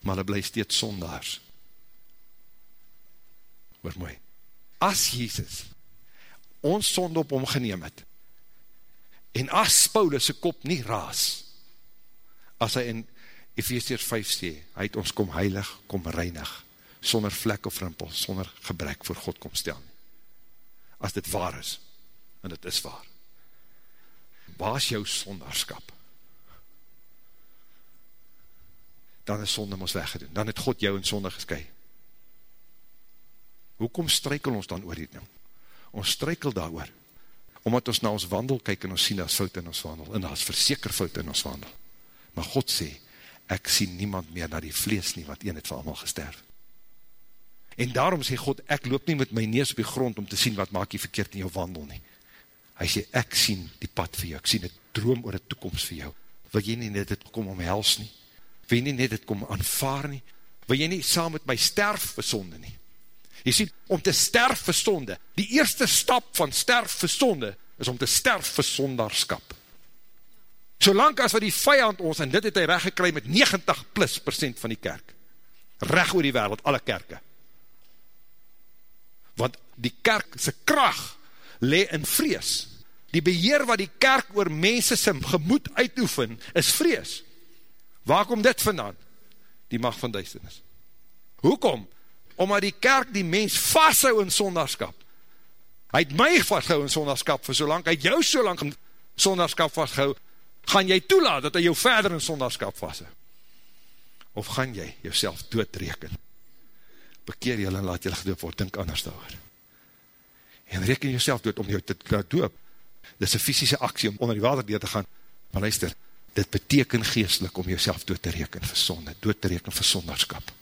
Speaker 1: maar hulle bly steeds sondaars. Hoor mooi, as Jesus ons sonde op hom geneem het, en as Paulus kop nie raas, as hy in Ephesians 5 sê, hy het ons kom heilig, kom reinig, sonder vlek of rimpel, sonder gebrek voor God kom stel. As dit waar is, en dit is waar, waar is jou sondarskap? Dan is sonde ons weggedoen, dan het God jou in sonde geskui. Hoekom strykel ons dan oor die ding? Ons strykel daar oor, omdat ons na ons wandel kyk en ons sien dat is fout in ons wandel, en dat is verseker fout in ons wandel. Maar God sê, ek sien niemand meer na die vlees nie, wat een het vir allemaal gesterf. En daarom sê God, ek loop nie met my neus op die grond, om te sien wat maak jy verkeerd in jou wandel nie. Hy sê, ek sien die pad vir jou, ek sien die droom oor die toekomst vir jou. Wil jy nie net het kom omhels nie? Wil jy nie net het kom aanvaar nie? Wil jy nie saam met my sterf versonde nie? Jy sien, om te sterf versonde, die eerste stap van sterf versonde, is om te sterf versondarskap. Solank as wat die vijand ons, en dit het hy recht gekry met 90 plus percent van die kerk, recht oor die wereld, alle kerke. Want die kerk sy kracht le in vrees. Die beheer wat die kerk oor mense sy gemoed uitoefen, is vrees. Waar kom dit vandaan? Die mag van duisternis. Hoekom? Omdat die kerk die mens vasthou in sondagskap. Hy het my vasthou in sondagskap vir so lang, hy het jou so lang in sondagskap vasthou, gaan jy toelaat dat hy jou verder in sondagskap vasse? Of gaan jy jouself doodreken? Bekeer jy en laat jy gedoop word, dink anders daar. En reken jouself dood om jou te doop. Dit is een fysische aksie om onder die water deur te gaan. Maar luister, dit beteken geestelik om jouself dood te reken vir sonde, dood te reken vir sondagskap.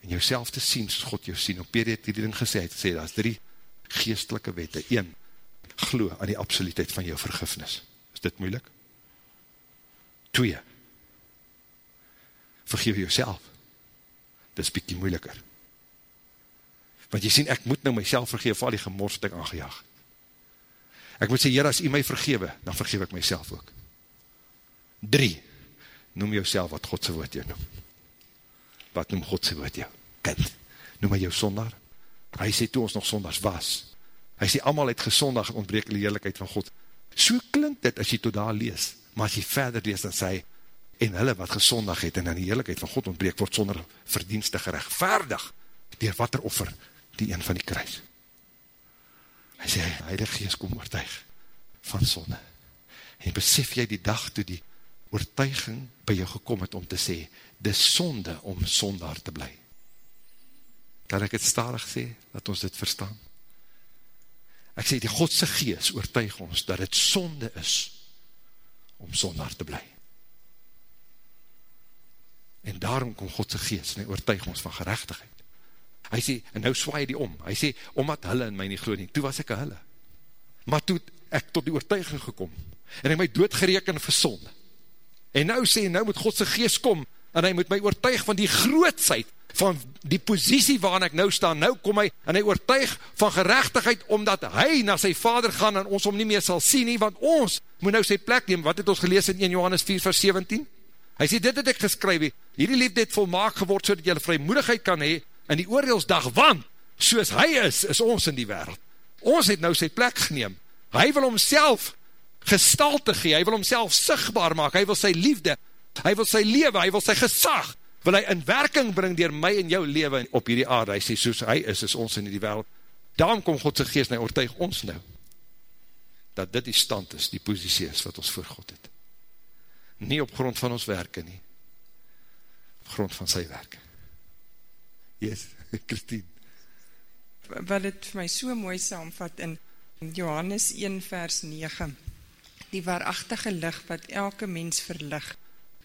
Speaker 1: En jouself te sien, soos God jou sien. Op Peter het die ding gesê, het sê, dat is drie geestelike wette. Een, glo aan die absoluutheid van jou vergifnis. Is dit moeilik? Twee, vergeef jouself. Dit is bykie moeiliker. Want jy sien, ek moet nou myself vergeef, al die gemors wat ek aangejaag. Ek moet sê, Heer, as jy my vergewe, dan vergeef ek myself ook. Drie, noem jouself wat Godse woord jou noem. Wat noem Godse woord jou? Kind. noem hy jou sondaar? Hy sê, toe ons nog sondaars was. Hy sê, allemaal het gesondag en ontbreek die heerlijkheid van God. So klink dit as jy tot daar lees, maar as jy verder lees, dan sê hy, en hulle wat gesondag het en in die heerlijkheid van God ontbreek, word sonder verdienste gerechtvaardig, dier wat er offer, die een van die kruis. Hy sê, heilige geest kom oortuig van sonde. En besef jy die dag toe die oortuiging by jou gekom het om te sê, dis sonde om sondaar te bly. Kan ek het starig sê, dat ons dit verstaan? Ek sê, die Godse geest oortuig ons, dat het sonde is, om sondaar te bly. En daarom kom Godse geest, en hy oortuig ons van gerechtigheid. Hy sê, en nou swaai die om, hy sê, omdat hulle in my nie geloof nie, toe was ek hulle. Maar toe ek tot die oortuiging gekom, en hy my doodgereken vir sonde. En nou sê, nou moet Godse geest kom, en hy moet my oortuig van die grootsheid, van die positie waarin ek nou staan, nou kom hy, en hy oortuig van gerechtigheid, omdat hy na sy vader gaan, en ons om nie meer sal sien nie, want ons moet nou sy plek neem, wat het ons gelees in 1 Johannes 4 vers 17? Hy sê, dit het ek geskryf, hierdie liefde het volmaak geword, so dat jylle vrymoedigheid kan hee, in die oordeelsdag, want, soos hy is, is ons in die wereld. Ons het nou sy plek geneem. Hy wil homself gestalte gee, hy wil homself sigtbaar maak, hy wil sy liefde, hy wil sy lewe, hy wil sy gesag, wil hy in werking bring dier my en jou lewe op hierdie aarde. Hy sê, soos hy is, is ons in die wereld. Daarom kom God sy geest, en hy oortuig ons nou, dat dit die stand is, die positie is, wat ons voor God het. Nie op grond van ons werke nie, op grond van sy werke. Yes, *laughs* Christine.
Speaker 4: Wat het vir my so mooi saamvat in Johannes 1 vers 9, die waarachtige licht wat elke mens verlig,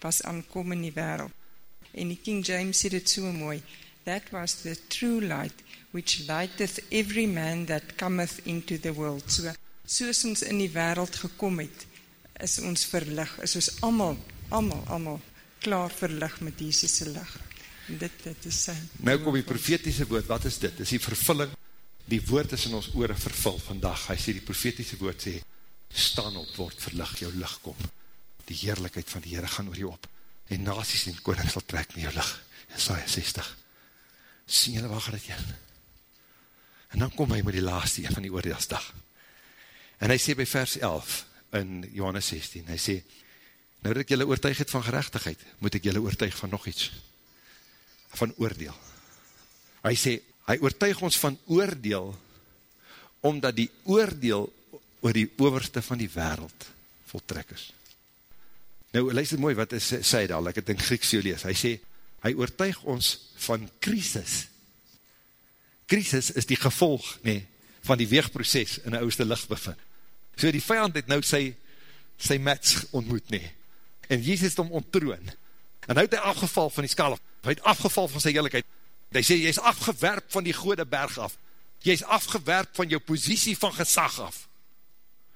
Speaker 4: was aankom in die wereld. En die King James sê dit so mooi, that was the true light, which lighteth every man that cometh into the world. So, soos ons in die wereld gekom het, is ons verlig, is ons allemaal, allemaal, allemaal klaar verlig met Jesus' licht. En dit, dit is sy.
Speaker 1: Nou kom die profetiese woord, wat is dit? Is die vervulling, die woord is in ons oore vervul vandag. Hy sê die profetiese woord sê, staan op, word verlig, jou licht kom. Die heerlijkheid van die Heere gaan oor jou op en nasies en koning sal trek met jou lig, Isaiah 60, sien jylle gaat het jyn? En dan kom hy met die laatste een van die oordeelsdag, en hy sê by vers 11, in Johannes 16, hy sê, nou dat ek jylle oortuig het van gerechtigheid, moet ek jylle oortuig van nog iets, van oordeel. Hy sê, hy oortuig ons van oordeel, omdat die oordeel oor die overste van die wereld voltrek is. Nou, luister mooi, wat is, sê hy daar, ek het in Grieks so lees, hy sê, hy oortuig ons van krisis. Krisis is die gevolg, nee, van die weegproces in die oudste licht bevind. So die vijand het nou sy, sy match ontmoet, nee, en Jesus het om ontroon, en nou het hy afgeval van die skaal af, hy het afgeval van sy heerlijkheid, hy sê, jy is afgewerp van die goede berg af, jy is afgewerp van jou positie van gesag af,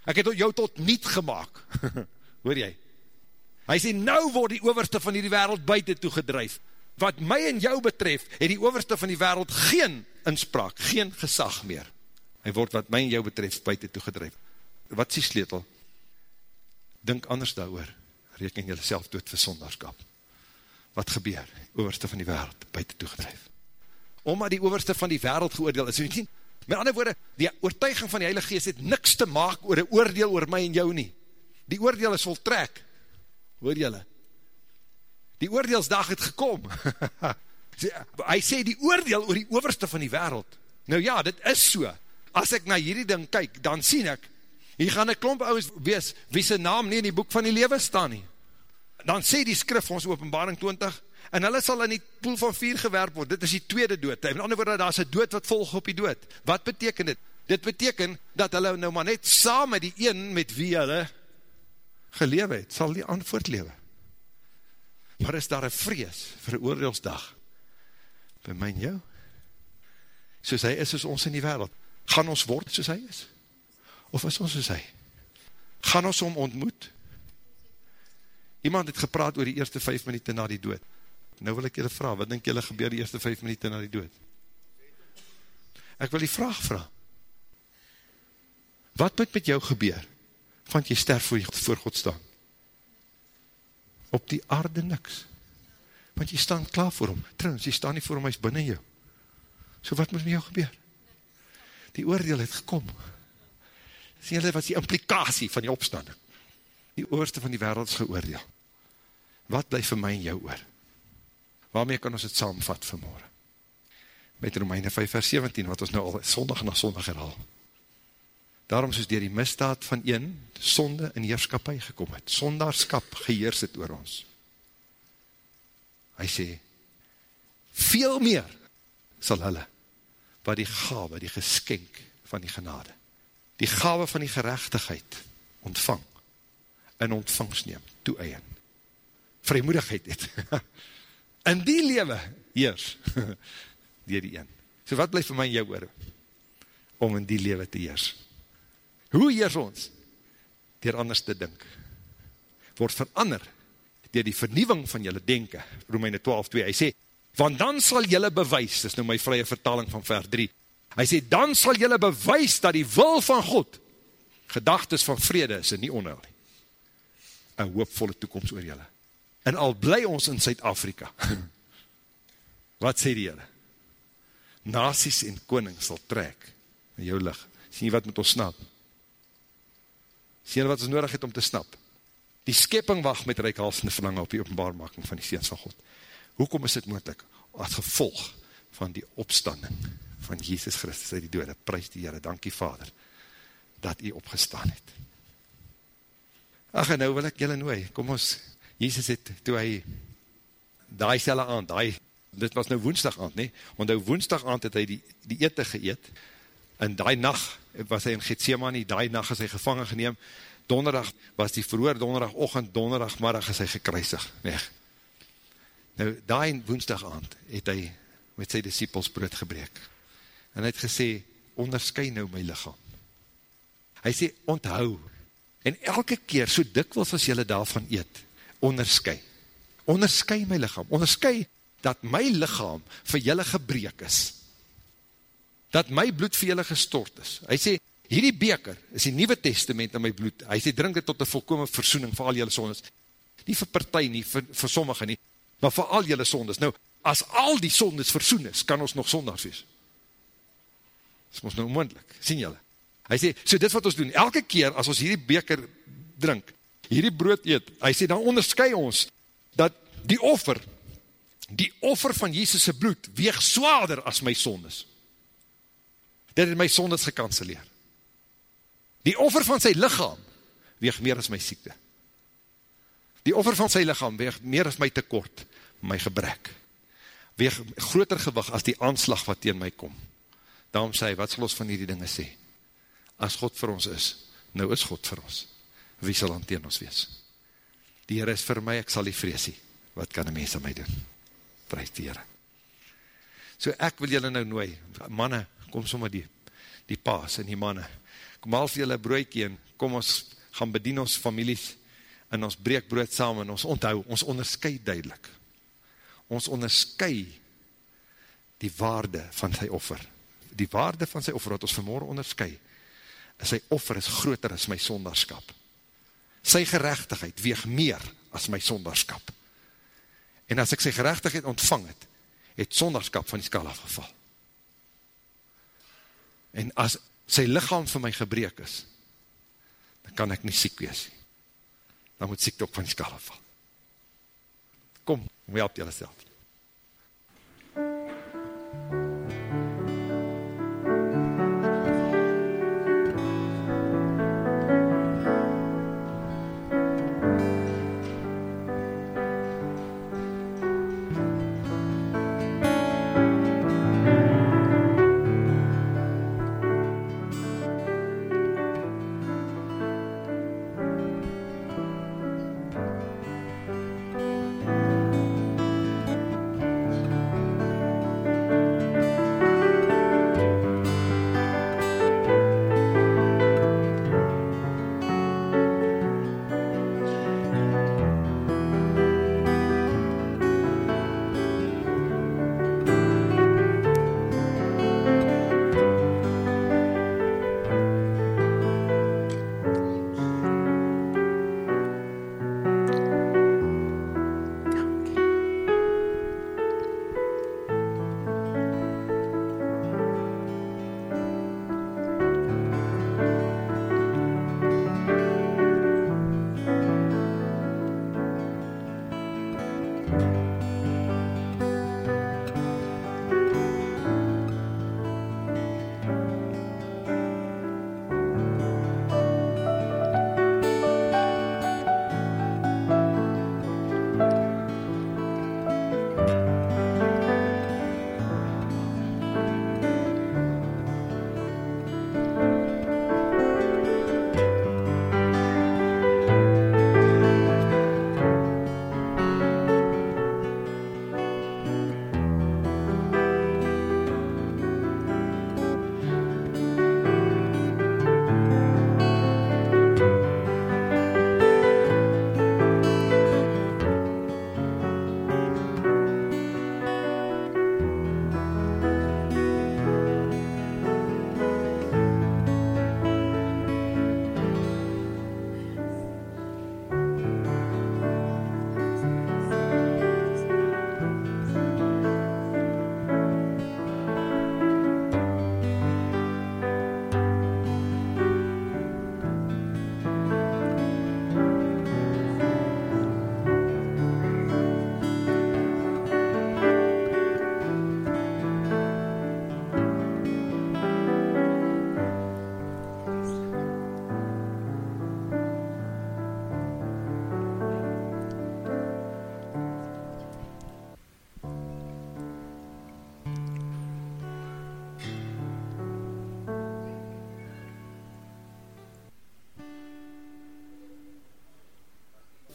Speaker 1: ek het jou tot niet gemaakt, *laughs* hoor jy, Hy sê, nou word die overste van die wereld buiten toegedrijf. Wat my en jou betref, het die overste van die wereld geen inspraak, geen gesag meer. Hy word wat my en jou betref buiten toegedrijf. Wat is die sleutel? Dink anders daar oor. Reken jylle self dood vir sondagskap. Wat gebeur? Overste van die wereld buiten toegedrijf. Omdat die overste van die wereld geoordeel is. Met ander woorde, die oortuiging van die Heilige Geest het niks te maak oor die oordeel oor my en jou nie. Die oordeel is voltrek hoor jylle, die oordeelsdag het gekom, *laughs* hy sê die oordeel oor die overste van die wereld, nou ja, dit is so, as ek na hierdie ding kyk, dan sien ek, hier gaan een klomp ouwens wees, wie sy naam nie in die boek van die lewe staan nie, dan sê die skrif ons openbaring 20, en hulle sal in die poel van vier gewerp word, dit is die tweede dood, in ander woorde, daar is een dood wat volg op die dood, wat beteken dit? Dit beteken, dat hulle nou maar net saam met die een, met wie hulle gelewe het, sal die antwoord lewe. Maar is daar een vrees vir een oordeelsdag by my en jou? Soos hy is, soos ons in die wereld. Gaan ons word soos hy is? Of is ons soos hy? Gaan ons om ontmoet? Iemand het gepraat oor die eerste vijf minuut na die dood. Nou wil ek julle vraag, wat denk julle gebeur die eerste vijf minuut na die dood? Ek wil die vraag vraag. Wat moet met jou gebeur? Want jy sterf voor, voor God staan. Op die aarde niks. Want jy staan klaar voor hom. Trouwens, jy staan nie voor hom, hy is binnen jou. So wat moet met jou gebeur? Die oordeel het gekom. Sien julle wat is die implikatie van die opstanding? Die oorste van die wereld is geoordeel. Wat blijf vir my en jou oor? Waarmee kan ons het saamvat vanmorgen? Met Romeine 5 vers 17, wat ons nou al sondag na sondag herhaal. Daarom soos dier die misdaad van een, sonde in heerskapie gekom het, sondaarskap geheers het oor ons. Hy sê, veel meer sal hulle, wat die gave, die geskenk van die genade, die gave van die gerechtigheid ontvang, in ontvangst neem, toe eien. Vrijmoedigheid het. *laughs* in die lewe, heers, *laughs* dier die een. So wat blijf vir my in jou oor, om in die lewe te heers? Hoe heers ons? Door anders te dink. Word verander, door die vernieuwing van julle denken, Romeine 12, 2, hy sê, want dan sal julle bewys, dis nou my vrye vertaling van vers 3, hy sê, dan sal julle bewys, dat die wil van God, gedagtes van vrede is, en nie onheil nie, een hoopvolle toekomst oor julle, en al bly ons in Suid-Afrika, *laughs* wat sê die julle? Nasies en koning sal trek, in jou licht, sien wat moet ons snap? Sien wat ons nodig het om te snap? Die skepping wacht met reikhalsende verlange op die openbaarmaking van die Seens van God. Hoekom is dit moeilijk? As gevolg van die opstanding van Jesus Christus uit die dode. Prijs die Heere, dankie Vader, dat hy opgestaan het. Ach, en nou wil ek julle nooi, kom ons, Jesus het, toe hy, daai selle aand, daai, dit was nou woensdag aand, nie? want nou woensdag aand het hy die, die ete geëet, en daai nacht, was hy in Gethsemane, daai nacht is hy gevangen geneem, donderdag was die verhoor, donderdag ochend, donderdag middag is hy gekruisig, weg. Nou, daai woensdag aand, het hy met sy disciples brood gebreek, en hy het gesê, onderskui nou my lichaam. Hy sê, onthou, en elke keer, so dikwils as jylle daarvan eet, onderskui, onderskui my lichaam, onderskui dat my lichaam vir jylle gebreek is, dat my bloed vir julle gestort is. Hy sê, hierdie beker is die nieuwe testament in my bloed. Hy sê, drink dit tot die volkome versoening vir al julle sondes. Nie vir partij nie, vir, vir sommige nie, maar vir al julle sondes. Nou, as al die sondes versoen is, kan ons nog sondags wees. Dat is ons nou onmoendlik, sien julle. Hy sê, so dit wat ons doen, elke keer as ons hierdie beker drink, hierdie brood eet, hy sê, dan onderskui ons, dat die offer, die offer van Jesus' bloed, weeg zwaarder as my sondes dit het my sondes gekanceleer. Die offer van sy lichaam weeg meer as my siekte. Die offer van sy lichaam weeg meer as my tekort, my gebrek. Weeg groter gewig as die aanslag wat teen my kom. Daarom sê hy, wat sal ons van die dinge sê? As God vir ons is, nou is God vir ons. Wie sal aan teen ons wees? Die Heer is vir my, ek sal die vreesie. Wat kan die mens aan my doen? Prijs die Heer. So ek wil julle nou nooi, manne, kom sommer die, die paas en die manne, kom al vir julle broekie en kom ons gaan bedien ons families en ons breek brood saam en ons onthou, ons onderskui duidelik. Ons onderskui die waarde van sy offer. Die waarde van sy offer wat ons vanmorgen onderskui, is sy offer is groter as my sondarskap. Sy gerechtigheid weeg meer as my sondarskap. En as ek sy gerechtigheid ontvang het, het sondarskap van die skal afgeval en as sy lichaam vir my gebreek is, dan kan ek nie siek wees. Dan moet siekte ook van die skala val. Kom, help jylle self.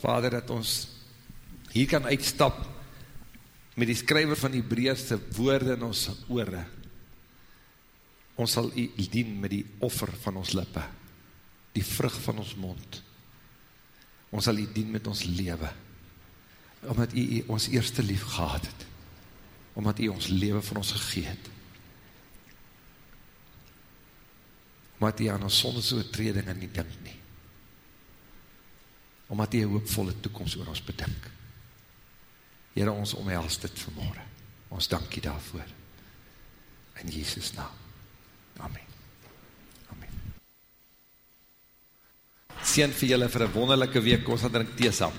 Speaker 1: Vader, dat ons hier kan uitstap met die skryver van die breedste woorde in ons oore. Ons sal u dien met die offer van ons lippe, die vrug van ons mond. Ons sal u dien met ons lewe, omdat u ons eerste lief gehad het, omdat u ons lewe van ons gegeet het. Omdat u aan ons sondese oortredinge nie dink nie. Omdat u een hoopvolle toekomst oor ons bedink. Heere, ons omhels dit vanmorgen. Ons dankie daarvoor. In Jesus naam. Amen. Amen. Sien vir julle vir een wonderlijke week, ons gaan drink thee saam.